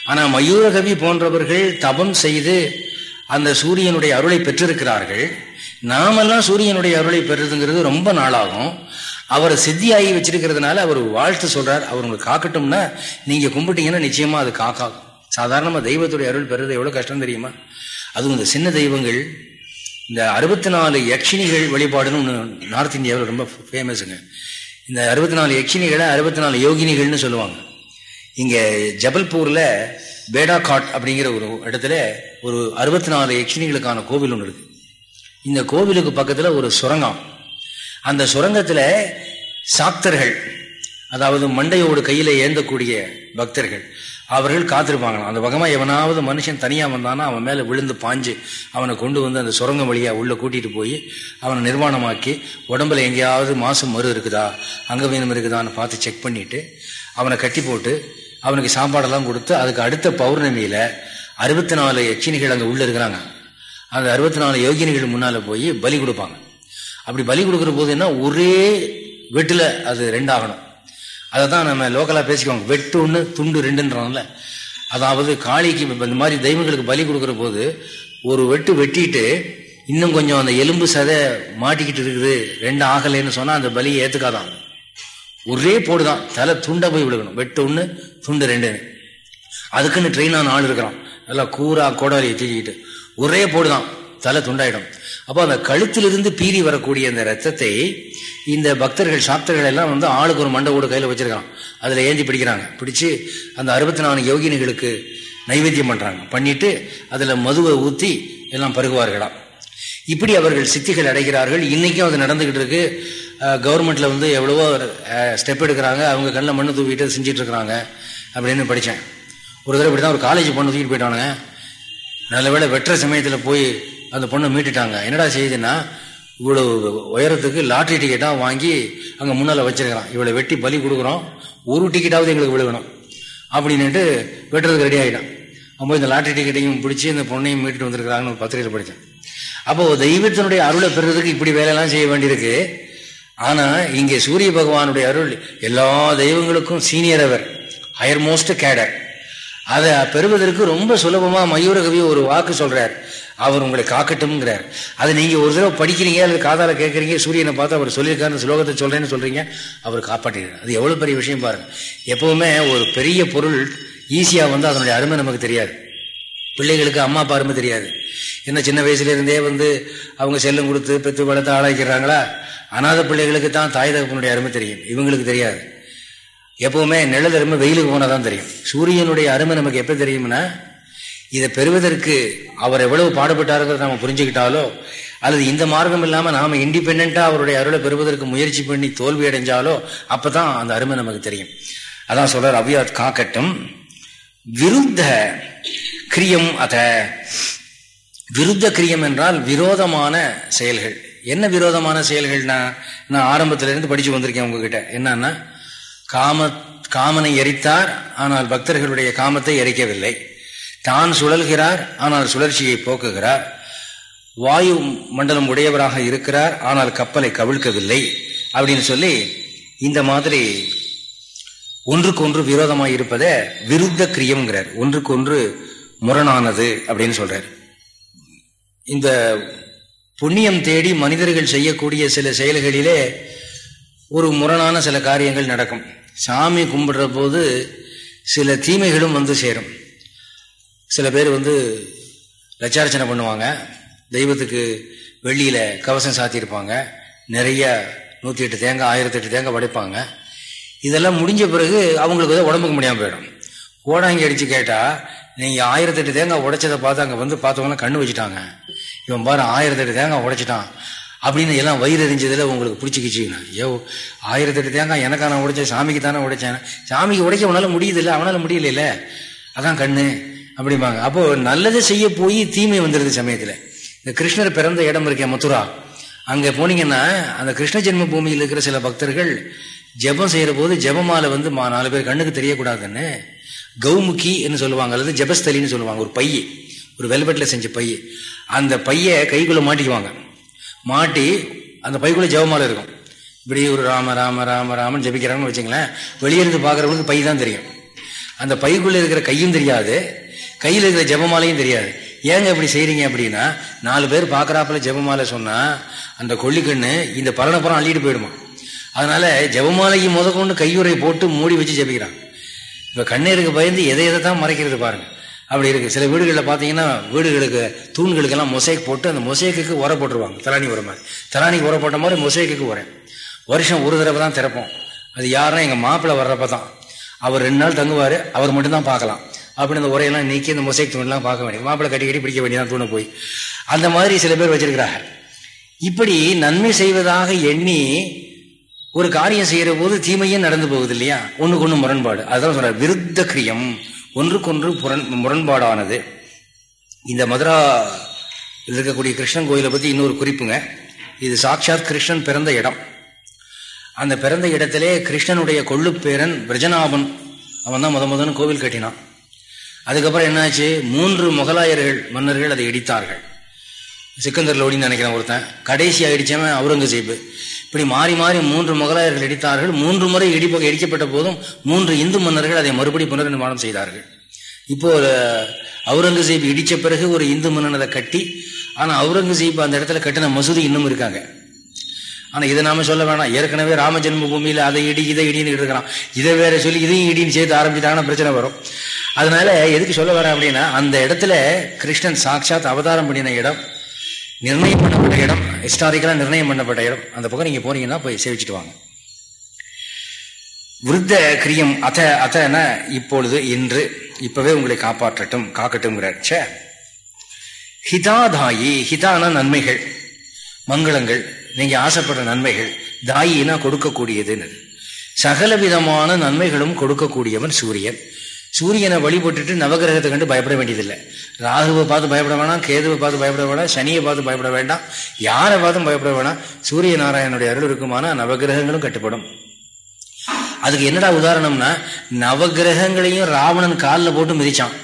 ஆனா மயூரகவி போன்றவர்கள் தபம் செய்து அந்த சூரியனுடைய அருளை பெற்றிருக்கிறார்கள். நாமெல்லாம் சூரியனுடைய அருளை பெறுறதுங்கிறது ரொம்ப நாளாகும். அவரை சித்தியாகி வச்சிருக்கிறதுனால அவர் வாழ்த்து சொல்றார். அவர் உங்களுக்கு காக்கட்டும்னா நீங்க கும்பிட்டீங்கன்னா நிச்சயமா அது காக்காகும். சாதாரணமாக தெய்வத்துடைய அருள் பெறுறது எவ்வளோ கஷ்டம் தெரியுமா? அதுவும் இந்த சின்ன தெய்வங்கள் இந்த அறுபத்தி நாலு யக்ஷினிகள் வழிபாடுன்னு ஒன்று நார்த் இந்தியாவில் ரொம்ப ஃபேமஸுங்க இந்த அறுபத்தி நாலு யக்ஷினிகளை அறுபத்தி நாலு யோகினிகள்னு சொல்லுவாங்க. இங்கே ஜபல்பூரில் பேடா காட் அப்படிங்கிற ஒரு இடத்துல ஒரு அறுபத்தி நாலு யக்ஷினிகளுக்கான கோவில் ஒன்று இருக்கு. இந்த கோவிலுக்கு பக்கத்தில் ஒரு சுரங்கம். அந்த சுரங்கத்தில் சாக்தர்கள் அதாவது மண்டையோடு கையில் ஏந்தக்கூடிய பக்தர்கள் அவர்கள் காத்திருப்பாங்களாம். அந்த பகமாக எவனாவது மனுஷன் தனியாக வந்தானா அவன் மேலே விழுந்து பாஞ்சு அவனை கொண்டு வந்து அந்த சுரங்கம் வழியாக உள்ளே கூட்டிகிட்டு போய் அவனை நிர்வாணமாக்கி உடம்புல எங்கேயாவது மாசம் மறு இருக்குதா அங்கவீனம் இருக்குதான்னு பார்த்து செக் பண்ணிவிட்டு அவனை கட்டி போட்டு அவனுக்கு சாப்பாடெல்லாம் கொடுத்து அதுக்கு அடுத்த பௌர்ணமியில அறுபத்தி நாலு யட்சினிகள் அங்கே உள்ள இருக்கிறாங்க. அந்த அறுபத்தி நாலு யோகினிகள் முன்னால போய் பலி கொடுப்பாங்க. அப்படி பலி கொடுக்குற போது என்ன? ஒரே வெட்டுல அது ரெண்டாகணும். அதை தான் நம்ம லோக்கலாக பேசிக்குவாங்க வெட்டு ஒன்று துண்டு ரெண்டுன்றோம்ல அதாவது காளிக்கு இந்த மாதிரி தெய்வங்களுக்கு பலி கொடுக்குற போது ஒரு வெட்டு வெட்டிட்டு இன்னும் கொஞ்சம் அந்த எலும்பு சதை மாட்டிக்கிட்டு இருக்குது ரெண்டு ஆகலைன்னு சொன்னால் அந்த பலியை ஏற்றுக்காதான் ஒரே போடுதான். தலை துண்டை போய் விழுகணும். வெட்டு ஒன்று துண்டு ரெண்டுன்னு. அதுக்குன்னு ட்ரெயினான ஆள் இருக்கிறான். நல்லா கூறா கோடாலியை தூக்கிக்கிட்டு. ஒரே போடுதான். தலை துண்டாயிடும். அப்போ அந்த கழுத்திலிருந்து பீறி வரக்கூடிய அந்த ரத்தத்தை இந்த பக்தர்கள் சாப்தர்கள் எல்லாம் வந்து ஆளுக்கு ஒரு மண்டை ஓடு கையில் வச்சிருக்கான். அதில் ஏந்தி பிடிக்கிறாங்க. பிடிச்சு அந்த அறுபத்தி நாலு யோகினிகளுக்கு நைவேத்தியம் பண்ணுறாங்க பண்ணிட்டு அதில் மதுவை ஊற்றி எல்லாம் பருகுவார்களாம். இப்படி அவர்கள் சித்திகள் அடைகிறார்கள். இன்னைக்கும் அது நடந்துகிட்டு இருக்கு. கவர்மெண்ட்ல வந்து எவ்வளவோ ஸ்டெப் எடுக்கிறாங்க. அவங்க கண்ணில் மண்ணு தூக்கிட்டு செஞ்சிட்டு இருக்கிறாங்க அப்படின்னு படித்தேன் ஒரு தடவை இப்படி தான் ஒரு காலேஜ் பொண்ணு தூக்கிட்டு போயிட்டானுங்க. நல்ல வேலை வெட்டுற சமயத்தில் போய் அந்த பொண்ணை மீட்டுட்டாங்க. என்னடா செய்யுதுன்னா இவ்வளவு உயரத்துக்கு லாட்ரி டிக்கெட்டாக வாங்கி அங்கே முன்னால் வச்சிருக்கிறான். இவ்வளோ வெட்டி பலி கொடுக்குறோம். ஒரு டிக்கெட்டாவது எங்களுக்கு விழுகணும். அப்படின்னுட்டு வெட்டுறதுக்கு ரெடி ஆகிட்டான் அப்போ இந்த லாட்ரி டிக்கெட்டையும் பிடிச்சி இந்த பொண்ணையும் மீட்டுட்டு வந்திருக்கிறாங்கன்னு பத்திரிகையில் படித்தேன் அப்போ தெய்வத்தினுடைய அருளை பெறுறதுக்கு இப்படி வேலையெல்லாம் செய்ய வேண்டியிருக்கு. ஆனா இங்கே சூரிய பகவானுடைய அருள் எல்லா தெய்வங்களுக்கும் சீனியர் அவர் ஹையர் மோஸ்ட் கேடர் அதை பெறுவதற்கு ரொம்ப சுலபமா மயூரகவி ஒரு வாக்கு சொல்றார். அவர் உங்களை காக்கட்டும்ங்கிறார். அதை நீங்க ஒரு தடவை படிக்கிறீங்க அல்லது காதால கேட்கறீங்க சூரியனை பார்த்து அவர் சொல்லியிருக்காரு ஸ்லோகத்தை சொல்றேன்னு சொல்றீங்க அவர் காப்பாற்றுகிறார் அது எவ்வளவு பெரிய விஷயம் பாருங்க. எப்பவுமே ஒரு பெரிய பொருள் ஈஸியா வந்து அதனுடைய அருமை நமக்கு தெரியாது. பிள்ளைகளுக்கு அம்மா அப்பா அருமை தெரியாது. என்ன சின்ன வயசுலேருந்தே வந்து அவங்க செல்லம் கொடுத்து பெற்று வளர்த்து ஆளாக்கிறாங்களா அநாத பிள்ளைகளுக்கு தான் தாய் தகப்பனுடைய அருமை தெரியும். இவங்களுக்கு தெரியாது. எப்பவுமே நிழல் அருமை வெயிலுக்கு போனாதான் தெரியும். சூரியனுடைய அருமை நமக்கு எப்போ தெரியும்னா இதை பெறுவதற்கு அவர் எவ்வளவு பாடுபட்டாருங்கிறத நம்ம புரிஞ்சுக்கிட்டாலோ அல்லது இந்த மார்க்கம் இல்லாமல் நாம் இண்டிபெண்ட்டாக அவருடைய அருளை பெறுவதற்கு முயற்சி பண்ணி தோல்வி அடைஞ்சாலோ அப்பதான் அந்த அருமை நமக்கு தெரியும். அதான் சொல்கிறார் அவ்யாத் காக்கட்டும் விருத்த கிரியம் அத. விருத்த கிரியம் என்றால் விரோதமான செயல்கள். என்ன விரோதமான செயல்கள்னா நான் ஆரம்பத்திலிருந்து படிச்சு வந்திருக்கேன் உங்ககிட்ட. என்னன்னா காம காமனை எரித்தார் ஆனால் பக்தர்களுடைய காமத்தை எரிக்கவில்லை. தான் சுழல்கிறார் ஆனால் சுழற்சியை போக்குகிறார். வாயு மண்டலம் உடையவராக இருக்கிறார் ஆனால் கப்பலை கவிழ்க்கவில்லை. அப்படின்னு சொல்லி இந்த மாதிரி ஒன்றுக்கொன்று விரோதமாக இருப்பதை விருத்த கிரியம்ங்கிறார். ஒன்றுக்கொன்று முரணானது அப்படின்னு சொல்றார். இந்த புண்ணியம் தேடி மனிதர்கள் செய்யக்கூடிய சில செயல்களிலே ஒரு முரணான சில காரியங்கள் நடக்கும். சாமி கும்பிடுற போது சில தீமைகளும் வந்து சேரும். சில பேர் வந்து லட்சார்ச்சனை பண்ணுவாங்க. தெய்வத்துக்கு வெள்ளியில கவசம் சாத்தியிருப்பாங்க. நிறைய நூற்றி எட்டு தேங்காய் ஆயிரத்தி எட்டு தேங்காய் படைப்பாங்க இதெல்லாம் முடிஞ்ச பிறகு அவங்களுக்கு வந்து உடம்புக்கு முடியாமல் போயிடும். கோடாங்கி அடிச்சு கேட்டா நீங்க ஆயிரத்தெட்டு தேங்காய் உடைச்சதை பார்த்து அங்கே வந்து பார்த்தவங்க கண்ணு வச்சுட்டாங்க. இவன் பாரு ஆயிரத்தெட்டு தேங்காய் உடைச்சிட்டான். அப்படின்னு எல்லாம் வயிறு எரிஞ்சதுல உங்களுக்கு பிடிச்சிக்கிச்சுங்கண்ணா ஐயோ ஆயிரத்தெட்டு தேங்காய் எனக்கா நான் உடைச்சேன் சாமிக்கு தானே உடைச்சேன். சாமிக்கு உடைக்க அவனால முடியுது இல்லை அவனால முடியல அதான் கண்ணு அப்படிம்பாங்க. அப்போ நல்லதை செய்ய போய் தீமை வந்துருது சமயத்தில். இந்த கிருஷ்ணர் பிறந்த இடம் இருக்கேன் மதுரா. அங்கே போனீங்கன்னா அந்த கிருஷ்ண ஜென்ம பூமியில் இருக்கிற சில பக்தர்கள் ஜெபம் செய்யற போது ஜபமால வந்து நாலு பேர் கண்ணுக்கு தெரியக்கூடாதுன்னு கௌமுகி என்று சொல்லுவாங்க அல்லது ஜபஸ்தலின்னு சொல்லுவாங்க ஒரு பைய ஒரு வெல்வெட்டில் செஞ்ச பைய. அந்த பைய கைக்குள்ளே மாட்டிக்குவாங்க. மாட்டி அந்த பைக்குள்ளே ஜெபமால இருக்கும். இப்படி ஒரு ராம ராம ராம ராமன் ஜபிக்கிறாங்கன்னு வச்சுங்களேன் வெளியிருந்து பார்க்குறவங்களுக்கு பை தான் தெரியும். அந்த பைக்குள்ளே இருக்கிற கையும் தெரியாது கையில் இருக்கிற ஜபமாலையும் தெரியாது. ஏங்க இப்படி செய்கிறீங்க அப்படின்னா நாலு பேர் பார்க்குறாப்புல ஜபமாலை சொன்னால் அந்த கொல்லிக்கண்ணு இந்த பரணப்புறம் அள்ளிட்டு போயிடுமா. அதனால ஜெபமாலைக்கு முத கொண்டு கையுறை போட்டு மூடி வச்சு ஜெபிக்கிறான். இப்போ கண்ணீருக்கு பயந்து எதை எதை தான் மறைக்கிறது பாருங்க. அப்படி இருக்கு. சில வீடுகளில் பார்த்தீங்கன்னா வீடுகளுக்கு தூண்களுக்கெல்லாம் மொசைக் போட்டு அந்த மொசைக்கு உர போட்டுருவாங்க. தலானி உர மாதிரி. தலானிக்கு உர போட்ட மாதிரி மொசைக்கு உரம் வருஷம் ஒரு தடவை தான் திறப்போம். அது யாருன்னா எங்கள் மாப்பிள்ளை வர்றப்ப தான். அவர் ரெண்டு நாள் தங்குவார். அவர் மட்டும்தான் பார்க்கலாம். அப்படி அந்த உரையெல்லாம் நீக்கி இந்த மொசைக் தூண்லாம் பார்க்க வேண்டிய மாப்பிள்ளை கட்டி கட்டி பிடிக்க வேண்டியதான் தூணை போய். அந்த மாதிரி சில பேர் வச்சிருக்கிறாங்க இப்படி நன்மை செய்வதாக எண்ணி ஒரு காரியம் செய்யற போது தீமையும் நடந்து போகுது இல்லையா ஒண்ணுக்கு ஒண்ணு முரண்பாடு. அதான் சொல்ற விருத்த கிரியம். ஒன்றுக்கொன்று முரண்பாடானது. இந்த மதுரா இருக்கக்கூடிய கிருஷ்ணன் கோயிலை பத்தி இன்னொரு குறிப்புங்க. இது சாட்சாத் கிருஷ்ணன் பிறந்த இடம். அந்த பிறந்த இடத்திலே கிருஷ்ணனுடைய கொள்ளுப்பேரன் பேரன் பிரஜனாபன் அவன் தான் முத முதன்னு கோவில் கட்டினான். அதுக்கப்புறம் என்னாச்சு? மூன்று முகலாயர்கள் மன்னர்கள் அதை இடித்தார்கள். சிக்கந்தர் லோடின்னு நினைக்கிறேன் ஒருத்தன். கடைசி ஆயிடுச்சவன் அவுரங்கசீப் இப்படி மாறி மாறி மூன்று முகலாயர்கள் இடித்தார்கள். மூன்று முறை இடிப்ப இடிக்கப்பட்ட போதும் மூன்று இந்து மன்னர்கள் அதை மறுபடி புனர்நிர்மாணம் செய்தார்கள். இப்போ அவுரங்கசீப் இடித்த பிறகு ஒரு இந்து மன்னன் அதை கட்டி ஆனால் அவுரங்கசீப் அந்த இடத்துல கட்டின மசூதி இன்னும் இருக்காங்க. ஆனால் இதை நாம சொல்ல வேணாம். ஏற்கனவே ராம ஜென்மபூமியில் அதை இடி இதை இடின்னு இருக்கிறான் இதை வேற சொல்லி இதையும் இடின்னு சேர்த்து ஆரம்பிச்சாங்கன்னா பிரச்சனை வரும். அதனால எதுக்கு சொல்ல வரேன் அப்படின்னா அந்த இடத்துல கிருஷ்ணன் சாட்சாத் அவதாரம் பண்ணின இடம் நிர்ணயம் பண்ணப்பட்ட இடம் ஹிஸ்டாரிக்கலாக நிர்ணயம் பண்ணப்பட்ட இடம். அந்த பக்கம் நீங்க போனீங்கன்னா போய் சேவிச்சுட்டு வாங்க. விருத்த கிரியம் அத அத்தன இப்பொழுது இன்று இப்பவே உங்களை காப்பாற்றட்டும் காக்கட்டும்ங்கிறார். சே ஹிதாதாயி ஹிதான நன்மைகள் மங்களங்கள் நீங்க ஆசைப்படுற நன்மைகள் தாயினா கொடுக்கக்கூடியதுன்னு. சகல விதமான நன்மைகளும் கொடுக்கக்கூடியவன் சூரியன். சூரியனை வழிபட்டுட்டு நவகிரகத்தை கண்டு பயப்பட வேண்டியதில்லை. ராகுவை பார்த்து பயப்பட வேணாம் கேதுவை பார்த்து பயப்பட வேணாம் சனியை பார்த்து பயப்பட வேண்டாம் யாரை பார்த்தும் பயப்பட வேணாம். சூரிய நாராயணனுடைய அருள் இருக்குமானா நவகிரகங்களும் கட்டுப்படும். அதுக்கு என்னடா உதாரணம்னா நவகிரகங்களையும் ராவணன் காலில் போட்டு மிதிச்சான்.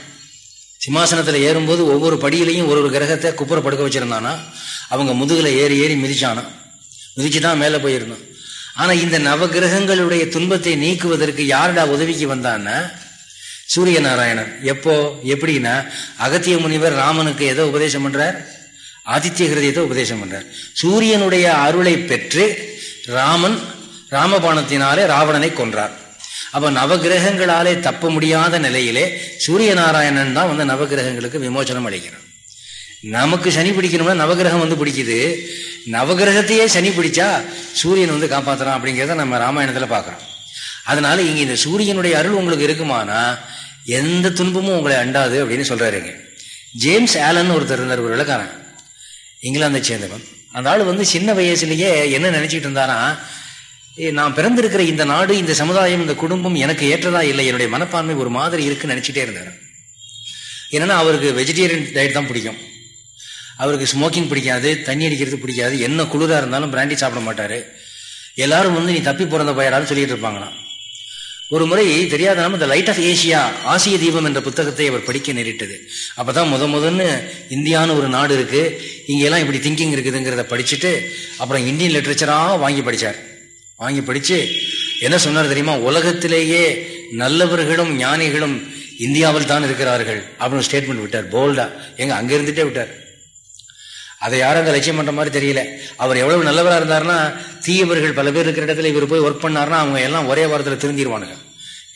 சிம்மாசனத்தில் ஏறும்போது ஒவ்வொரு படியிலையும் ஒரு ஒரு கிரகத்தை குப்புற படுக்க வச்சிருந்தானா? அவங்க முதுகில் ஏறி ஏறி மிதிச்சானா? மிதிச்சுதான் மேலே போயிருந்தான். ஆனால் இந்த நவகிரகங்களுடைய துன்பத்தை நீக்குவதற்கு யாருடா உதவிக்கு வந்தான்னா சூரிய நாராயணன் எப்போ எப்படின்னா அகத்திய முனிவர் ராமனுக்கு எதை உபதேசம் பண்றார் ஆதித்ய ஹிருதயத்தை உபதேசம் பண்றார். சூரியனுடைய அருளை பெற்று ராமன் ராமபாணத்தினாலே ராவணனை கொன்றார். அப்ப நவகிரகங்களாலே தப்ப முடியாத நிலையிலே சூரிய நாராயணன் தான் வந்து நவகிரகங்களுக்கு விமோச்சனம் அளிக்கிறான். நமக்கு சனி பிடிக்கணும்னா நவகிரகம் வந்து பிடிக்குது. நவகிரகத்தையே சனி பிடிச்சா சூரியன் வந்து காப்பாத்துறான் அப்படிங்கிறத நம்ம ராமாயணத்துல பாக்குறோம் அதனால இங்க இந்த சூரியனுடைய அருள் உங்களுக்கு இருக்குமானா எந்த துன்பமும் உங்களை அண்டாது அப்படின்னு சொல்றாருங்க ஜேம்ஸ் ஆலன் ஒருத்தர் இருந்தார் ஒரு விளக்காரன். இங்கிலாந்தை சேர்ந்தவன். அந்த ஆள் வந்து சின்ன வயசுலயே என்ன நினைச்சிட்டு இருந்தானா நான் பிறந்திருக்கிற இந்த நாடு இந்த சமுதாயம் இந்த குடும்பம் எனக்கு ஏற்றதா இல்லை என்னுடைய மனப்பான்மை ஒரு மாதிரி இருக்குன்னு நினைச்சிட்டே இருந்தார். என்னன்னா அவருக்கு வெஜிடேரியன் டயட் தான் பிடிக்கும். அவருக்கு ஸ்மோக்கிங் பிடிக்காது தண்ணி அடிக்கிறது பிடிக்காது என்ன குளிராக இருந்தாலும் பிராண்டி சாப்பிட மாட்டாரு. எல்லாரும் வந்து நீ தப்பி பிறந்த பயிரான்னு சொல்லிட்டு இருப்பாங்களாம். ஒரு முறை தெரியாத நாம இந்த லைட் ஆஃப் ஏசியா ஆசிய தீபம் என்ற புத்தகத்தை அவர் படிக்க நேரிட்டது. அப்பதான் முத முதன்னு இந்தியான்னு ஒரு நாடு இருக்கு. இங்கெல்லாம் இப்படி திங்கிங் இருக்குதுங்கிறத படிச்சுட்டு அப்புறம் இந்தியன் லிட்ரேச்சரா வாங்கி படிச்சார். வாங்கி படிச்சு என்ன சொன்னார் தெரியுமா? உலகத்திலேயே நல்லவர்களும் ஞானிகளும் இந்தியாவில் தான் இருக்கிறார்கள். அப்படின்னு ஸ்டேட்மெண்ட் விட்டார். போல்டா எங்க அங்க இருந்துட்டே விட்டார். அதை யாரும் அந்த லட்சியம் பண்ற மாதிரி தெரியல. அவர் எவ்வளவு நல்லவராக இருந்தாருன்னா தீயவர்கள் பல பேர் இருக்கிற இடத்துல இவர் போய் ஒர்க் பண்ணாருன்னா அவங்க எல்லாம் ஒரே வாரத்தில் திருந்திடுவானுங்க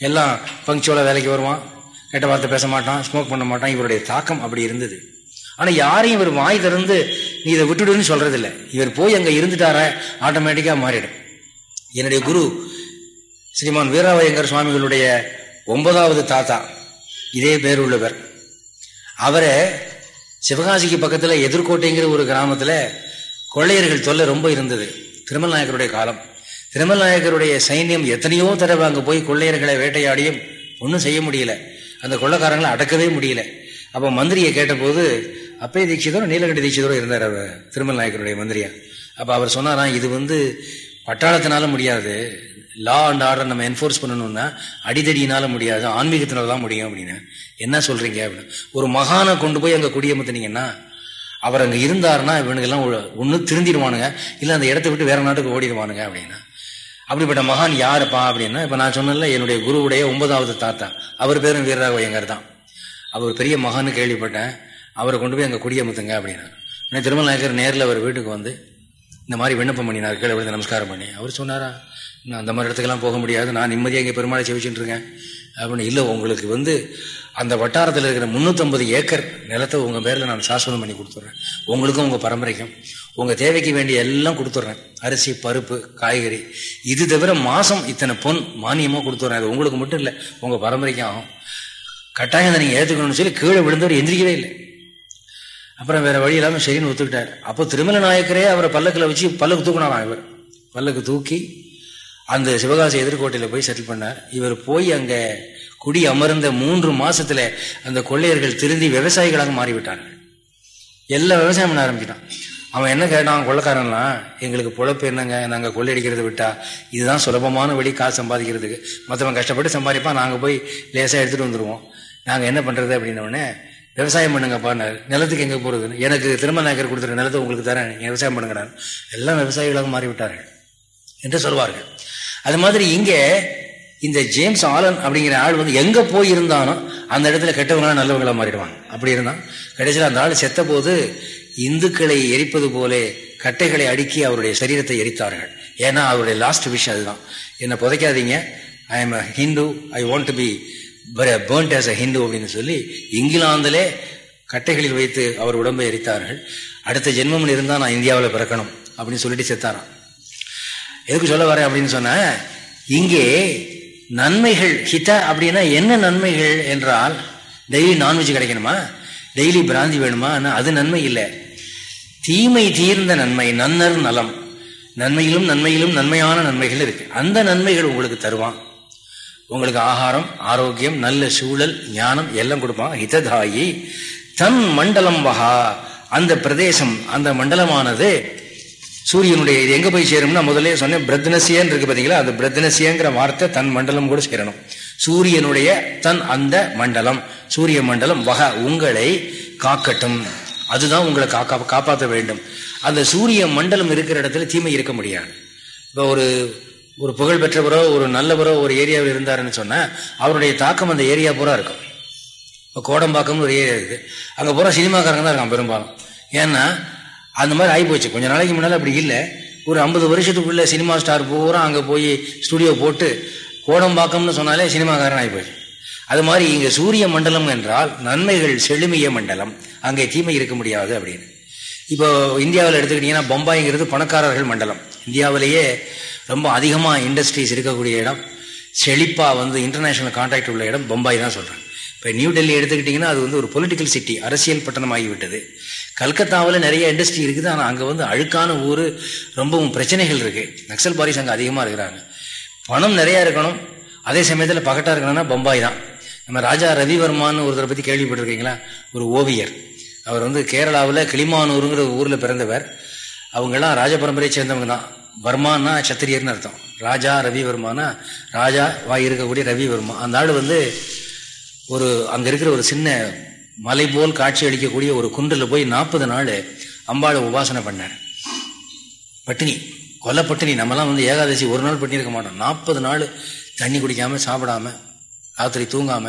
எல்லாம் பங்க்சுவலாக வேலைக்கு வருவான் கெட்ட வார்த்தை பேச மாட்டான் ஸ்மோக் பண்ண மாட்டான். இவருடைய தாக்கம் அப்படி இருந்தது. ஆனால் யாரையும் இவர் வாய் திறந்து நீ இதை விட்டுடுன்னு சொல்றது இல்லை இவர் போய் அங்கே இருந்துட்டார ஆட்டோமேட்டிக்காக மாறிடும். என்னுடைய குரு ஸ்ரீமான் வீராவயங்கர் சுவாமிகளுடைய ஒன்பதாவது தாத்தா இதே பேர் உள்ளவர் அவரை சிவகாசிக்கு பக்கத்தில் எதிர்கோட்டைங்கிற ஒரு கிராமத்தில் கொள்ளையர்கள் தொல்லை ரொம்ப இருந்தது. திருமல் நாயக்கருடைய காலம். திருமல் நாயக்கருடைய சைன்யம் எத்தனையோ தடவை அங்கே போய் கொள்ளையர்களை வேட்டையாடியும் ஒன்றும் செய்ய முடியல. அந்த கொள்ளைக்காரங்களை அடக்கவே முடியல. அப்போ மந்திரியை கேட்டபோது அப்பே தீட்சிதரும் நீலகண்ட தீட்சிதரும் இருந்தார் அவர் திருமல் நாயக்கருடைய மந்திரியா? அப்போ அவர் சொன்னாராம் இது வந்து பட்டாளத்தினால முடியாது. லா அண்ட் ஆர்டர் நம்ம என்ஃபோர்ஸ் பண்ணணும்னா அடிதடியினால முடியாது ஆன்மீகத்தினால தான் முடியும் அப்படின்னு. என்ன சொல்றீங்க அப்படின்னு. ஒரு மகானை கொண்டு போய் அங்கே குடியமர்த்தினீங்கன்னா அவர் அங்கே இருந்தாருன்னா இவனுக்கெல்லாம் ஒன்று திருந்திடுவானுங்க இல்லை அந்த இடத்த விட்டு வேற நாட்டுக்கு ஓடிடுவானுங்க அப்படின்னா. அப்படிப்பட்ட மகான் யாருப்பா அப்படின்னா இப்போ நான் சொன்னல என்னுடைய குருவுடைய ஒன்பதாவது தாத்தா. அவர் பேரும் வீரராகவையங்கர் தான். அவர் பெரிய மகான்னு கேள்விப்பட்டேன். அவரை கொண்டு போய் அங்கே குடியமுத்துங்க அப்படின்னா. திருமலை நாயக்கர் நேரில் அவர் வீட்டுக்கு வந்து இந்த மாதிரி விண்ணப்பம் பண்ணினார் கீழே விழுந்து நமஸ்காரம் பண்ணி. அவர் சொன்னாரா நான் அந்த மாதிரி இடத்துக்கெல்லாம் போக முடியாது. நான் நிம்மதியாக இங்கே பெருமாளை செவிச்சுட்டு இருக்கேன். அப்படின்னு இல்லை உங்களுக்கு வந்து அந்த வட்டாரத்தில் இருக்கிற முந்நூற்றம்பது ஏக்கர் நிலத்தை உங்கள் பேரில் நான் சாஸ்வதம் பண்ணி கொடுத்துட்றேன் உங்களுக்கும் உங்கள் பரம்பரைக்கும். உங்கள் தேவைக்கு வேண்டிய எல்லாம் கொடுத்துட்றேன் அரிசி பருப்பு காய்கறி. இது தவிர மாதம் இத்தனை பொன் மானியமாக கொடுத்துட்றேன் அது உங்களுக்கு மட்டும் இல்லை உங்கள் பரம்பரைக்கும் ஆகும். கட்டாயம் அதை நீங்கள் ஏற்றுக்கணும்னு சொல்லி கீழே விழுந்தவர் எந்திரிக்கவே இல்லை. அப்புறம் வேற வழி இல்லாமல் சரின்னு ஒத்துக்கிட்டார். அப்போ திருமல நாயக்கரே அவரை பல்லக்கில் வச்சு பல்லக்கு தூக்கினாராம் இவர். பல்லக்கு தூக்கி அந்த சிவகாசி எதிர்கோட்டையில் போய் செட்டில் பண்ணார். இவர் போய் அங்கே குடி அமர்ந்த மூன்று மாசத்துல அந்த கொள்ளையர்கள் திருந்தி விவசாயிகளாக மாறிவிட்டார்கள். எல்லா விவசாயம் பண்ண ஆரம்பிச்சிட்டான். அவன் என்ன கேட்டான் கொள்ளக்காரன்லாம் எங்களுக்கு பொழப்பு என்னங்க? நாங்கள் கொள்ளையடிக்கிறத விட்டா இதுதான் சுலபமான வழி காசு சம்பாதிக்கிறதுக்கு. மற்றவன் கஷ்டப்பட்டு சம்பாதிப்பான் நாங்கள் போய் லேசாக எடுத்துகிட்டு வந்துடுவோம் நாங்கள் என்ன பண்ணுறது அப்படின்னோடனே விவசாயம் பண்ணுங்கப்பா நிலத்துக்கு எங்கே போகிறது எனக்கு திரும்ப நாயக்கர் கொடுத்துருக்க நிலத்தை உங்களுக்கு தரேன். விவசாயம் பண்ணுங்கிறார் எல்லாம் விவசாயிகளாக மாறிவிட்டார்கள் என்று சொல்வார்கள். அது மாதிரி இங்கே இந்த ஜேம்ஸ் ஆலன் அப்படிங்கிற ஆள் வந்து எங்க போய் இருந்தாலும் அந்த இடத்துல கெட்டவங்களா நல்லவங்களா மாறிடுவாங்க. அப்படி இருந்தான் கடைசியில் அந்த ஆள் செத்த போது இந்துக்களை எரிப்பது போலே கட்டைகளை அடுக்கி அவருடைய சரீரத்தை எரித்தார்கள். ஏன்னா அவருடைய லாஸ்ட் விஷயம் அதுதான். என்னை புதைக்காதீங்க. I am Hindu I want to be burnt as a Hindu அப்படின்னு சொல்லி இங்கிலாந்திலே கட்டைகளில் வைத்து அவர் உடம்பை எரித்தார்கள். அடுத்த ஜென்மம் இருந்தால் நான் இந்தியாவில் பிறக்கணும் அப்படின்னு சொல்லிட்டு செத்தாரான் எதுக்கு சொல்ல வரேன் அப்படின்னு சொன்ன இங்கே நன்மைகள் ஹித அப்படின்னா என்ன நன்மைகள் என்றால் டெய்லி நான்வெஜ் கிடைக்கணுமா? டெய்லி பிராந்தி வேணுமா? அது நன்மை இல்லை. தீமை தீர்ந்த நன்மை நன்னர் நலம். நன்மையிலும் நன்மையிலும் நன்மையான நன்மைகள் இருக்கு. அந்த நன்மைகள் உங்களுக்கு தருவான். உங்களுக்கு ஆகாரம் ஆரோக்கியம் நல்ல சூழல் ஞானம் எல்லாம் கொடுப்பான். ஹிததாயி தன் மண்டலம் வகா. அந்த பிரதேசம் அந்த மண்டலமானது சூரியனுடைய இது எங்கே போய் சேரும்னா முதல்ல சொன்னேன் பிரத்னசியன்னு இருக்கு பார்த்தீங்களா அந்த பிரத்னசியங்கிற வார்த்தை தன் மண்டலம் கூட சேரணும். சூரியனுடைய தன் அந்த மண்டலம். சூரிய மண்டலம் வக உங்களை காக்கட்டும். அதுதான் உங்களை காக்கா காப்பாற்ற வேண்டும். அந்த சூரிய மண்டலம் இருக்கிற இடத்துல தீமை இருக்க முடியாது. இப்போ ஒரு ஒரு புகழ் பெற்றவரோ ஒரு நல்லவரோ ஒரு ஏரியாவில் இருந்தாருன்னு சொன்னால் அவருடைய தாக்கம் அந்த ஏரியா பூரா இருக்கும். இப்போ கோடம்பாக்கம்னு ஒரு ஏரியா இருக்குது. அங்கே பூரா சினிமாக்காரங்க தான் இருக்கான் பெரும்பாலும். ஏன்னா அந்த மாதிரி ஆகி போச்சு கொஞ்சம் நாளைக்கு முன்னால் அப்படி இல்லை. ஒரு ஐம்பது வருஷத்துக்குள்ளே சினிமா ஸ்டார் பூரா அங்கே போய் ஸ்டுடியோ போட்டு கோடம்பாக்கம்னு சொன்னாலே சினிமாக்காரன் ஆகி போச்சு அது மாதிரி இங்கே சூரிய மண்டலம் என்றால் நன்மைகள் செழுமிய மண்டலம். அங்கே தீமை இருக்க முடியாது அப்படின்னு. இப்போ இந்தியாவில் எடுத்துக்கிட்டிங்கன்னா பம்பாய்ங்கிறது பணக்காரர்கள் மண்டலம். இந்தியாவிலேயே ரொம்ப அதிகமாக இண்டஸ்ட்ரீஸ் இருக்கக்கூடிய இடம். செழிப்பாக வந்து இன்டர்நேஷனல் கான்டாக்ட் உள்ள இடம் பம்பாய் தான் சொல்கிறேன் இப்போ நியூ டெல்லி எடுத்துக்கிட்டிங்கன்னா அது வந்து ஒரு பொலிட்டிக்கல் சிட்டி அரசியல் பட்டணம் ஆகிவிட்டது கல்கத்தாவில் நிறைய இண்டஸ்ட்ரி இருக்குது. ஆனால் அங்கே வந்து அழுக்கான ஊர் ரொம்பவும் பிரச்சனைகள் இருக்குது நக்சல் பாரிஸ் அங்கே அதிகமாக இருக்கிறாங்க. பணம் நிறையா இருக்கணும். அதே சமயத்தில் பகட்டாக இருக்கணும்னா பம்பாய் தான். நம்ம ராஜா ரவிவர்மான்னு ஒருத்தரை பற்றி கேள்விப்பட்டிருக்கீங்களா? ஒரு ஓவியர். அவர் வந்து கேரளாவில் கிளிமானூருங்கிற ஊரில் பிறந்தவர். அவங்கெல்லாம் ராஜ பரம்பரையை சேர்ந்தவங்க தான். வர்மானா சத்திரியர்னு அர்த்தம். ராஜா ரவிவர்மானா ராஜா வாய் இருக்கக்கூடிய ரவிவர்மா. அந்த ஆள் வந்து ஒரு அங்கே இருக்கிற ஒரு சின்ன மலை போல் காட்சி அளிக்கக்கூடிய ஒரு குன்றில் போய் நாற்பது நாள் அம்பாளை உபாசனை பண்ணார். பட்டினி கொல்ல பட்டினி நம்மலாம் வந்து ஏகாதசி ஒரு நாள் பட்டினி இருக்க மாட்டோம். நாற்பது நாள் தண்ணி குடிக்காம சாப்பிடாம ராத்திரி தூங்காம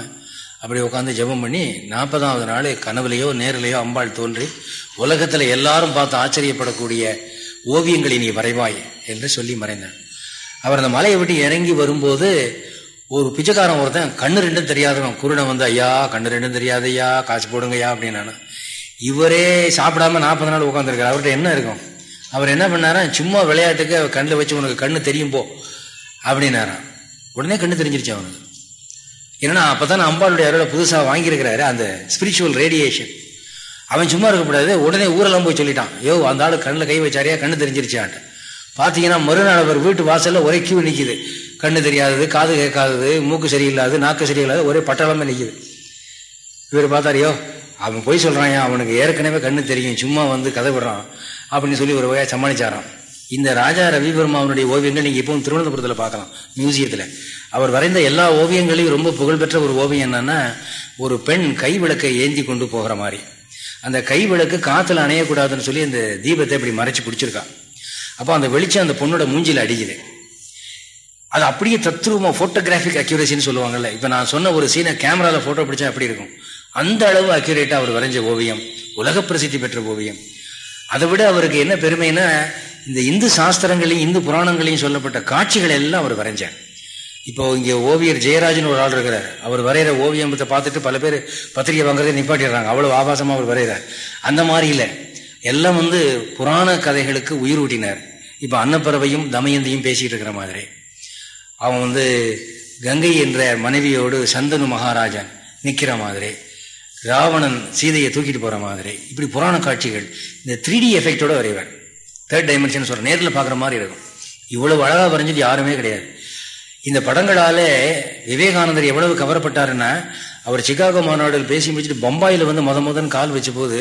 அப்படி உட்காந்து ஜெபம் பண்ணி நாற்பதாவது நாள் கனவுலையோ நேரிலையோ அம்பாள் தோன்றி உலகத்தில் எல்லாரும் பார்த்து ஆச்சரியப்படக்கூடிய ஓவியங்களை நீ வரைவாய் என்று சொல்லி மறைந்தார். அவர் அந்த மலையை விட்டு இறங்கி வரும்போது ஒரு பிச்சைக்காரன் ஒருத்தன் கண்ணு ரெண்டும் தெரியாதவன் குருடன் வந்து ஐயா கண்ணு ரெண்டும் தெரியாது ஐயா காசு போடுங்கய்யா அப்படின்னு இவரே சாப்பிடாம நாற்பது நாள் உட்காந்துருக்காரு அவர்கிட்ட என்ன இருக்கும்? அவர் என்ன பண்ணாரா சும்மா விளையாட்டுக்கு கண்ணில் வச்சு உனக்கு கண்ணு தெரியும் போ அப்படின்னாரான் உடனே கண்ணு தெரிஞ்சிருச்சு அவனுக்கு. ஏன்னா அப்போதான் அம்பாளுடைய அருளை புதுசாக வாங்கியிருக்கிறாரு அந்த ஸ்பிரிச்சுவல் ரேடியேஷன் அவன் சும்மா இருக்கக்கூடாது உடனே ஊரெல்லாம் போய் சொல்லிட்டான். யோ அந்த ஆள் கண்ணில் கை வச்சாரியா கண்ணு தெரிஞ்சிருச்சான்ட்டு. பார்த்தீங்கன்னா மறுநாள் அவர் வீட்டு வாசலில் ஒரே கியூ நிற்கிது கண்ணு தெரியாதது காது கேட்காதது மூக்கு சரியில்லாது நாக்கு சரியில்லாத ஒரே பட்டாளமே நிற்கிது இவர் பார்த்தாரியோ அவன் போய் சொல்கிறான் அவனுக்கு ஏற்கனவே கண்ணு தெரியும் சும்மா வந்து கதை விடுறான் அப்படின்னு சொல்லி ஒரு வகையாக சமாளிச்சாரான் இந்த ராஜா ரவிவர்மாவனுடைய ஓவியங்கள் நீங்கள் இப்போவும் திருவனந்தபுரத்தில் பார்க்கலாம் மியூசியத்தில். அவர் வரைந்த எல்லா ஓவியங்களையும் ரொம்ப புகழ்பெற்ற ஒரு ஓவியம் என்னன்னா ஒரு பெண் கை விளக்கை ஏந்தி கொண்டு போகிற மாதிரி. அந்த கை விளக்கு காத்துல அணையக்கூடாதுன்னு சொல்லி அந்த தீபத்தை இப்படி மறைச்சி பிடிச்சிருக்கான் அப்போ அந்த வெளிச்சம் அந்த பொண்ணோட மூஞ்சியில் அடிக்குது. அது அப்படியே தத்ரூபமா போட்டோகிராஃபிக் அக்யூரேசின்னு சொல்லுவாங்கல்ல. இப்போ நான் சொன்ன ஒரு சீனை கேமராவில் ஃபோட்டோ பிடிச்சா அப்படி இருக்கும்? அந்த அளவு அக்யூரேட்டாக அவர் வரைஞ்ச ஓவியம் உலக பிரசித்தி பெற்ற ஓவியம். அதை விட அவருக்கு என்ன பெருமைன்னா இந்த இந்து சாஸ்திரங்களையும் இந்து புராணங்களையும் சொல்லப்பட்ட காட்சிகள் எல்லாம் அவர் வரைஞ்சார். இப்போ இங்கே ஓவியர் ஜெயராஜன் ஒரு ஆள் இருக்கிறார். அவர் வரைகிற ஓவியத்தை பார்த்துட்டு பல பேர் பத்திரிகை வாங்குறதை நிப்பாட்டிடுறாங்க. அவ்வளோ ஆபாசமாக அவர் வரைகிறார். அந்த மாதிரி இல்லை. எல்லாம் வந்து புராண கதைகளுக்கு உயிர் ஊட்டினார் இப்போ அன்னப்பறவையும் தமயந்தியும் பேசிகிட்டு இருக்கிற மாதிரி. அவன் வந்து கங்கை என்ற மனைவியோடு சந்தனு மகாராஜன் நிற்கிற மாதிரி ராவணன் சீதையை தூக்கிட்டு போகிற மாதிரி இப்படி புராண காட்சிகள் இந்த த்ரீ டி எஃபெக்டோட வரைவேன். தேர்ட் டைமென்ஷன் சொல்கிறேன் நேரில் பார்க்குற மாதிரி இருக்கும். இவ்வளவு அழகாக வரைஞ்சது யாருமே கிடையாது. இந்த படங்களாலே விவேகானந்தர் எவ்வளவு கவரப்பட்டாருன்னா அவர் சிகாகோ மாநாடுகள் பேசி முடிச்சுட்டு பம்பாயில் வந்து முத முதன் கால் வச்ச போது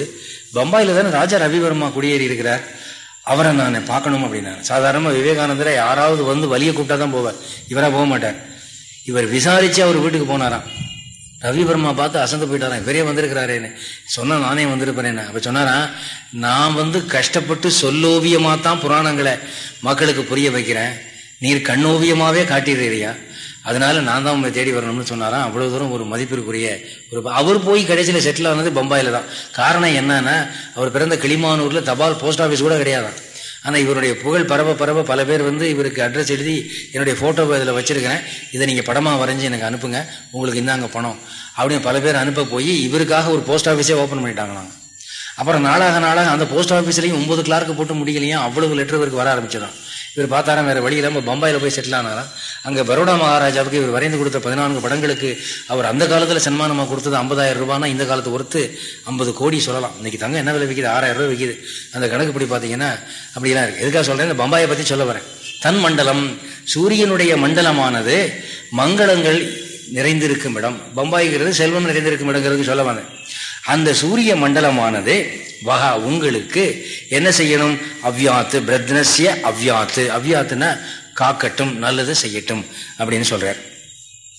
பம்பாயில தானே ராஜா ரவிவர்மா குடியேறி இருக்கிறார் அவரை நான் பார்க்கணும் அப்படின்னா. சாதாரணமாக விவேகானந்தரை யாராவது வந்து வலியை கூப்பிட்டா தான் போவார். இவராக போக மாட்டார். இவர் விசாரித்து அவர் வீட்டுக்கு போனாராம். ரவிவர்மா பார்த்து அசந்து போயிட்டாராம். இவரே வந்திருக்கிறாரேன்னு சொன்ன நானே வந்திருப்பேன் அப்போ சொன்னாரா நான் வந்து கஷ்டப்பட்டு சொல்லோவியமாக தான் புராணங்களை மக்களுக்கு புரிய வைக்கிறேன். நீர் கண்ணோவியமாகவே காட்டிடுறியா அதனால நான் தான் உங்களை தேடி வரணும்னு சொன்னாராம் அவ்வளவு தூரம் ஒரு மதிப்பிற்குரிய ஒரு அவர் போய் கடைசியில் செட்டில் ஆனது பம்பாயில் தான். காரணம் என்னன்னா அவர் பிறந்த கிளிமானூர்ல தபால் போஸ்ட் ஆஃபீஸ் கூட கிடையாதான். ஆனால் இவருடைய புகழ் பரவ பரவ பல பேர் வந்து இவருக்கு அட்ரஸ் எழுதி என்னுடைய ஃபோட்டோவை இதில் வச்சிருக்கிறேன். இதை நீங்கள் படமாக வரைஞ்சி எனக்கு அனுப்புங்க. உங்களுக்கு இந்தாங்க பணம். அப்படின்னு பல பேர் அனுப்ப போய் இவருக்காக ஒரு போஸ்ட் ஆஃபீஸே ஓப்பன் பண்ணிட்டாங்களாங்க அப்புறம் நாளாக நாளாக அந்த போஸ்ட் ஆஃபீஸ்லையும் ஒன்பது கிளார்க்கு போட்டு முடியலையும் அவ்வளவு லெட்டர் இவருக்கு வர ஆரம்பிச்சிடும் இவர் பார்த்தாராம் வேற வழி இல்லாமல் பம்பாயில் போய் செட்டில் ஆனாராம். அங்கே பரோடா மகாராஜாவுக்கு இவர் வரைந்து கொடுத்த பதினான்கு படங்களுக்கு அவர் அந்த காலத்தில் சன்மானமாக கொடுத்தது ஐம்பதாயிரம் ரூபாய்னா இந்த காலத்து ஒருத்து ஐம்பது கோடி சொல்லலாம். இன்னைக்கு தங்க என்ன விலை விற்கிது ஆறாயிரம் ரூபாய் விற்கிது அந்த கணக்கு படி பார்த்தீங்கன்னா அப்படிலாம் இருக்கு. எதுக்காக சொல்றேன்? இந்த பம்பாயை பற்றி சொல்ல வரேன். தன் மண்டலம் சூரியனுடைய மண்டலமானது மங்களங்கள் நிறைந்திருக்கும் இடம். பம்பாய்ங்கிறது செல்வம் நிறைந்திருக்கும் இடங்கிறது சொல்ல வந்தேன். அந்த சூரிய மண்டலமானது வகா உங்களுக்கு என்ன செய்யணும்? அவ்யாத்து பிரத்னசிய அவ்யாத்து. அவ்யாத்துனா காக்கட்டும் நல்லது செய்யட்டும் அப்படின்னு சொல்றார்.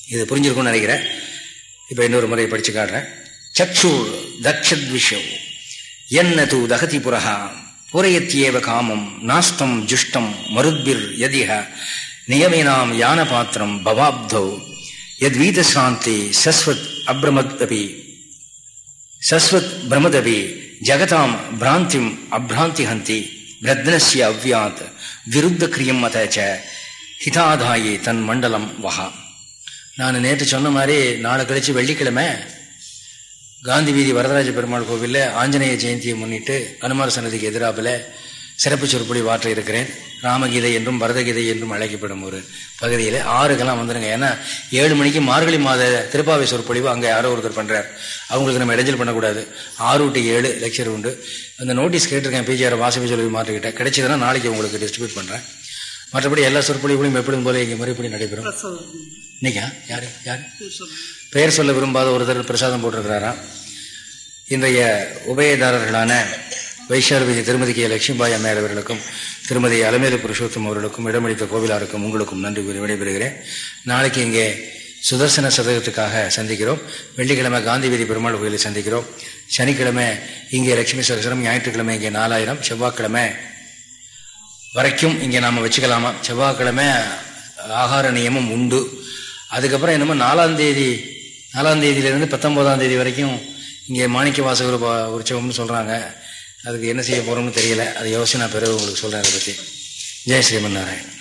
இது புரிஞ்சிருக்கும்னு நினைக்கிறேன். இப்போ இன்னொரு முறை படிச்சு காட்டுறேன். சக்ஷு தக்ஷத் விஷவ் என்ன தூ தகதி புரகா புரையத்தியேவ காமம் நாஸ்தம் ஜுஷ்டம் மருத்பிர் யதிக நியமினாம் யான பாத்திரம் பவாப்தௌ. யத்வீதசாந்தி சஸ்வத் அப்ரமத் அபி. சஸ்வத் பிரமதவி ஜகதாம் பிராந்திம் அப்ராந்தி ஹந்தி பிரத்னஸ்ய அவ்யாத் விருத்த கிரியம் மதச்ச ஹிதாதாயி தன் மண்டலம் வகா நான் நேற்று சொன்ன மாதிரி நாளை கழிச்சு வெள்ளிக்கிழமை காந்தி வீதி வரதராஜ பெருமாள் கோவிலில் ஆஞ்சநேய ஜெயந்தியை முன்னிட்டு அனுமார் சன்னதிக்கு எதிராபில் சிறப்பு சொற்பொழி வாற்ற இருக்கிறேன். ராமகீதை என்றும் பரதகீதை என்றும் அழைக்கப்படும் ஒரு பகுதியில் ஆறுக்கெல்லாம் வந்துடுங்க ஏன்னா ஏழு மணிக்கு மார்கழி மாத திருப்பாவை சொற்பொழிவு அங்கே யாரோ ஒருத்தர் பண்ணுறார் அவங்களுக்கு நம்ம இடைஞ்சல் பண்ணக்கூடாது. ஆறு டு ஏழு லெக்சர் உண்டு. அந்த நோட்டீஸ் கேட்டிருக்கேன் பிஜிஆர் வாசவி சொல்லி மாற்றிக்கிட்டேன். கிடைச்சதுன்னா நாளைக்கு உங்களுக்கு டிஸ்ட்ரிபியூட் பண்ணுறேன் மற்றபடி எல்லா சொற்பொழிவுகளையும் எப்படி போல இங்கே முறைப்படி நடைபெறும். இன்னைக்கா? யாரு? யாரு? பெயர் சொல்ல விரும்பாத ஒருத்தர் பிரசாதம் போட்டிருக்கிறாரா? இன்றைய உபயதாரர்களான வைஷாலபதி திருமதி கே லட்சுமிபாய் அம்மையார் அவர்களுக்கும் திருமதி அலமேலு புருஷோத்தம் அவர்களுக்கும் இடமளித்த கோவிலாருக்கும் உங்களுக்கும் நன்றி கூறி விடைபெறுகிறேன். நாளைக்கு இங்கே சுதர்சன சதகத்துக்காக சந்திக்கிறோம். வெள்ளிக்கிழமை காந்தி வீதி பெருமாள் கோயிலில் சந்திக்கிறோம். சனிக்கிழமை இங்கே லட்சுமி சகசரம் ஞாயிற்றுக்கிழமை இங்கே நாலாயிரம் செவ்வாய்க்கிழமை வரைக்கும் இங்கே நாம் வச்சுக்கலாமா? செவ்வாய்க்கிழமை ஆகார நியமம் உண்டு. அதுக்கப்புறம் என்னமோ நாலாம் தேதி நாலாம் தேதியிலேருந்து பத்தொம்போதாம் தேதி வரைக்கும் இங்கே மாணிக்க வாசகர் உற்சவம்னு சொல்கிறாங்க அதுக்கு என்ன செய்ய போகிறோம்னு தெரியல. அதை யோசனை பிறகு உங்களுக்கு சொல்கிறேன் அதை பற்றி ஜெய் ஸ்ரீமன் நாராயணன்.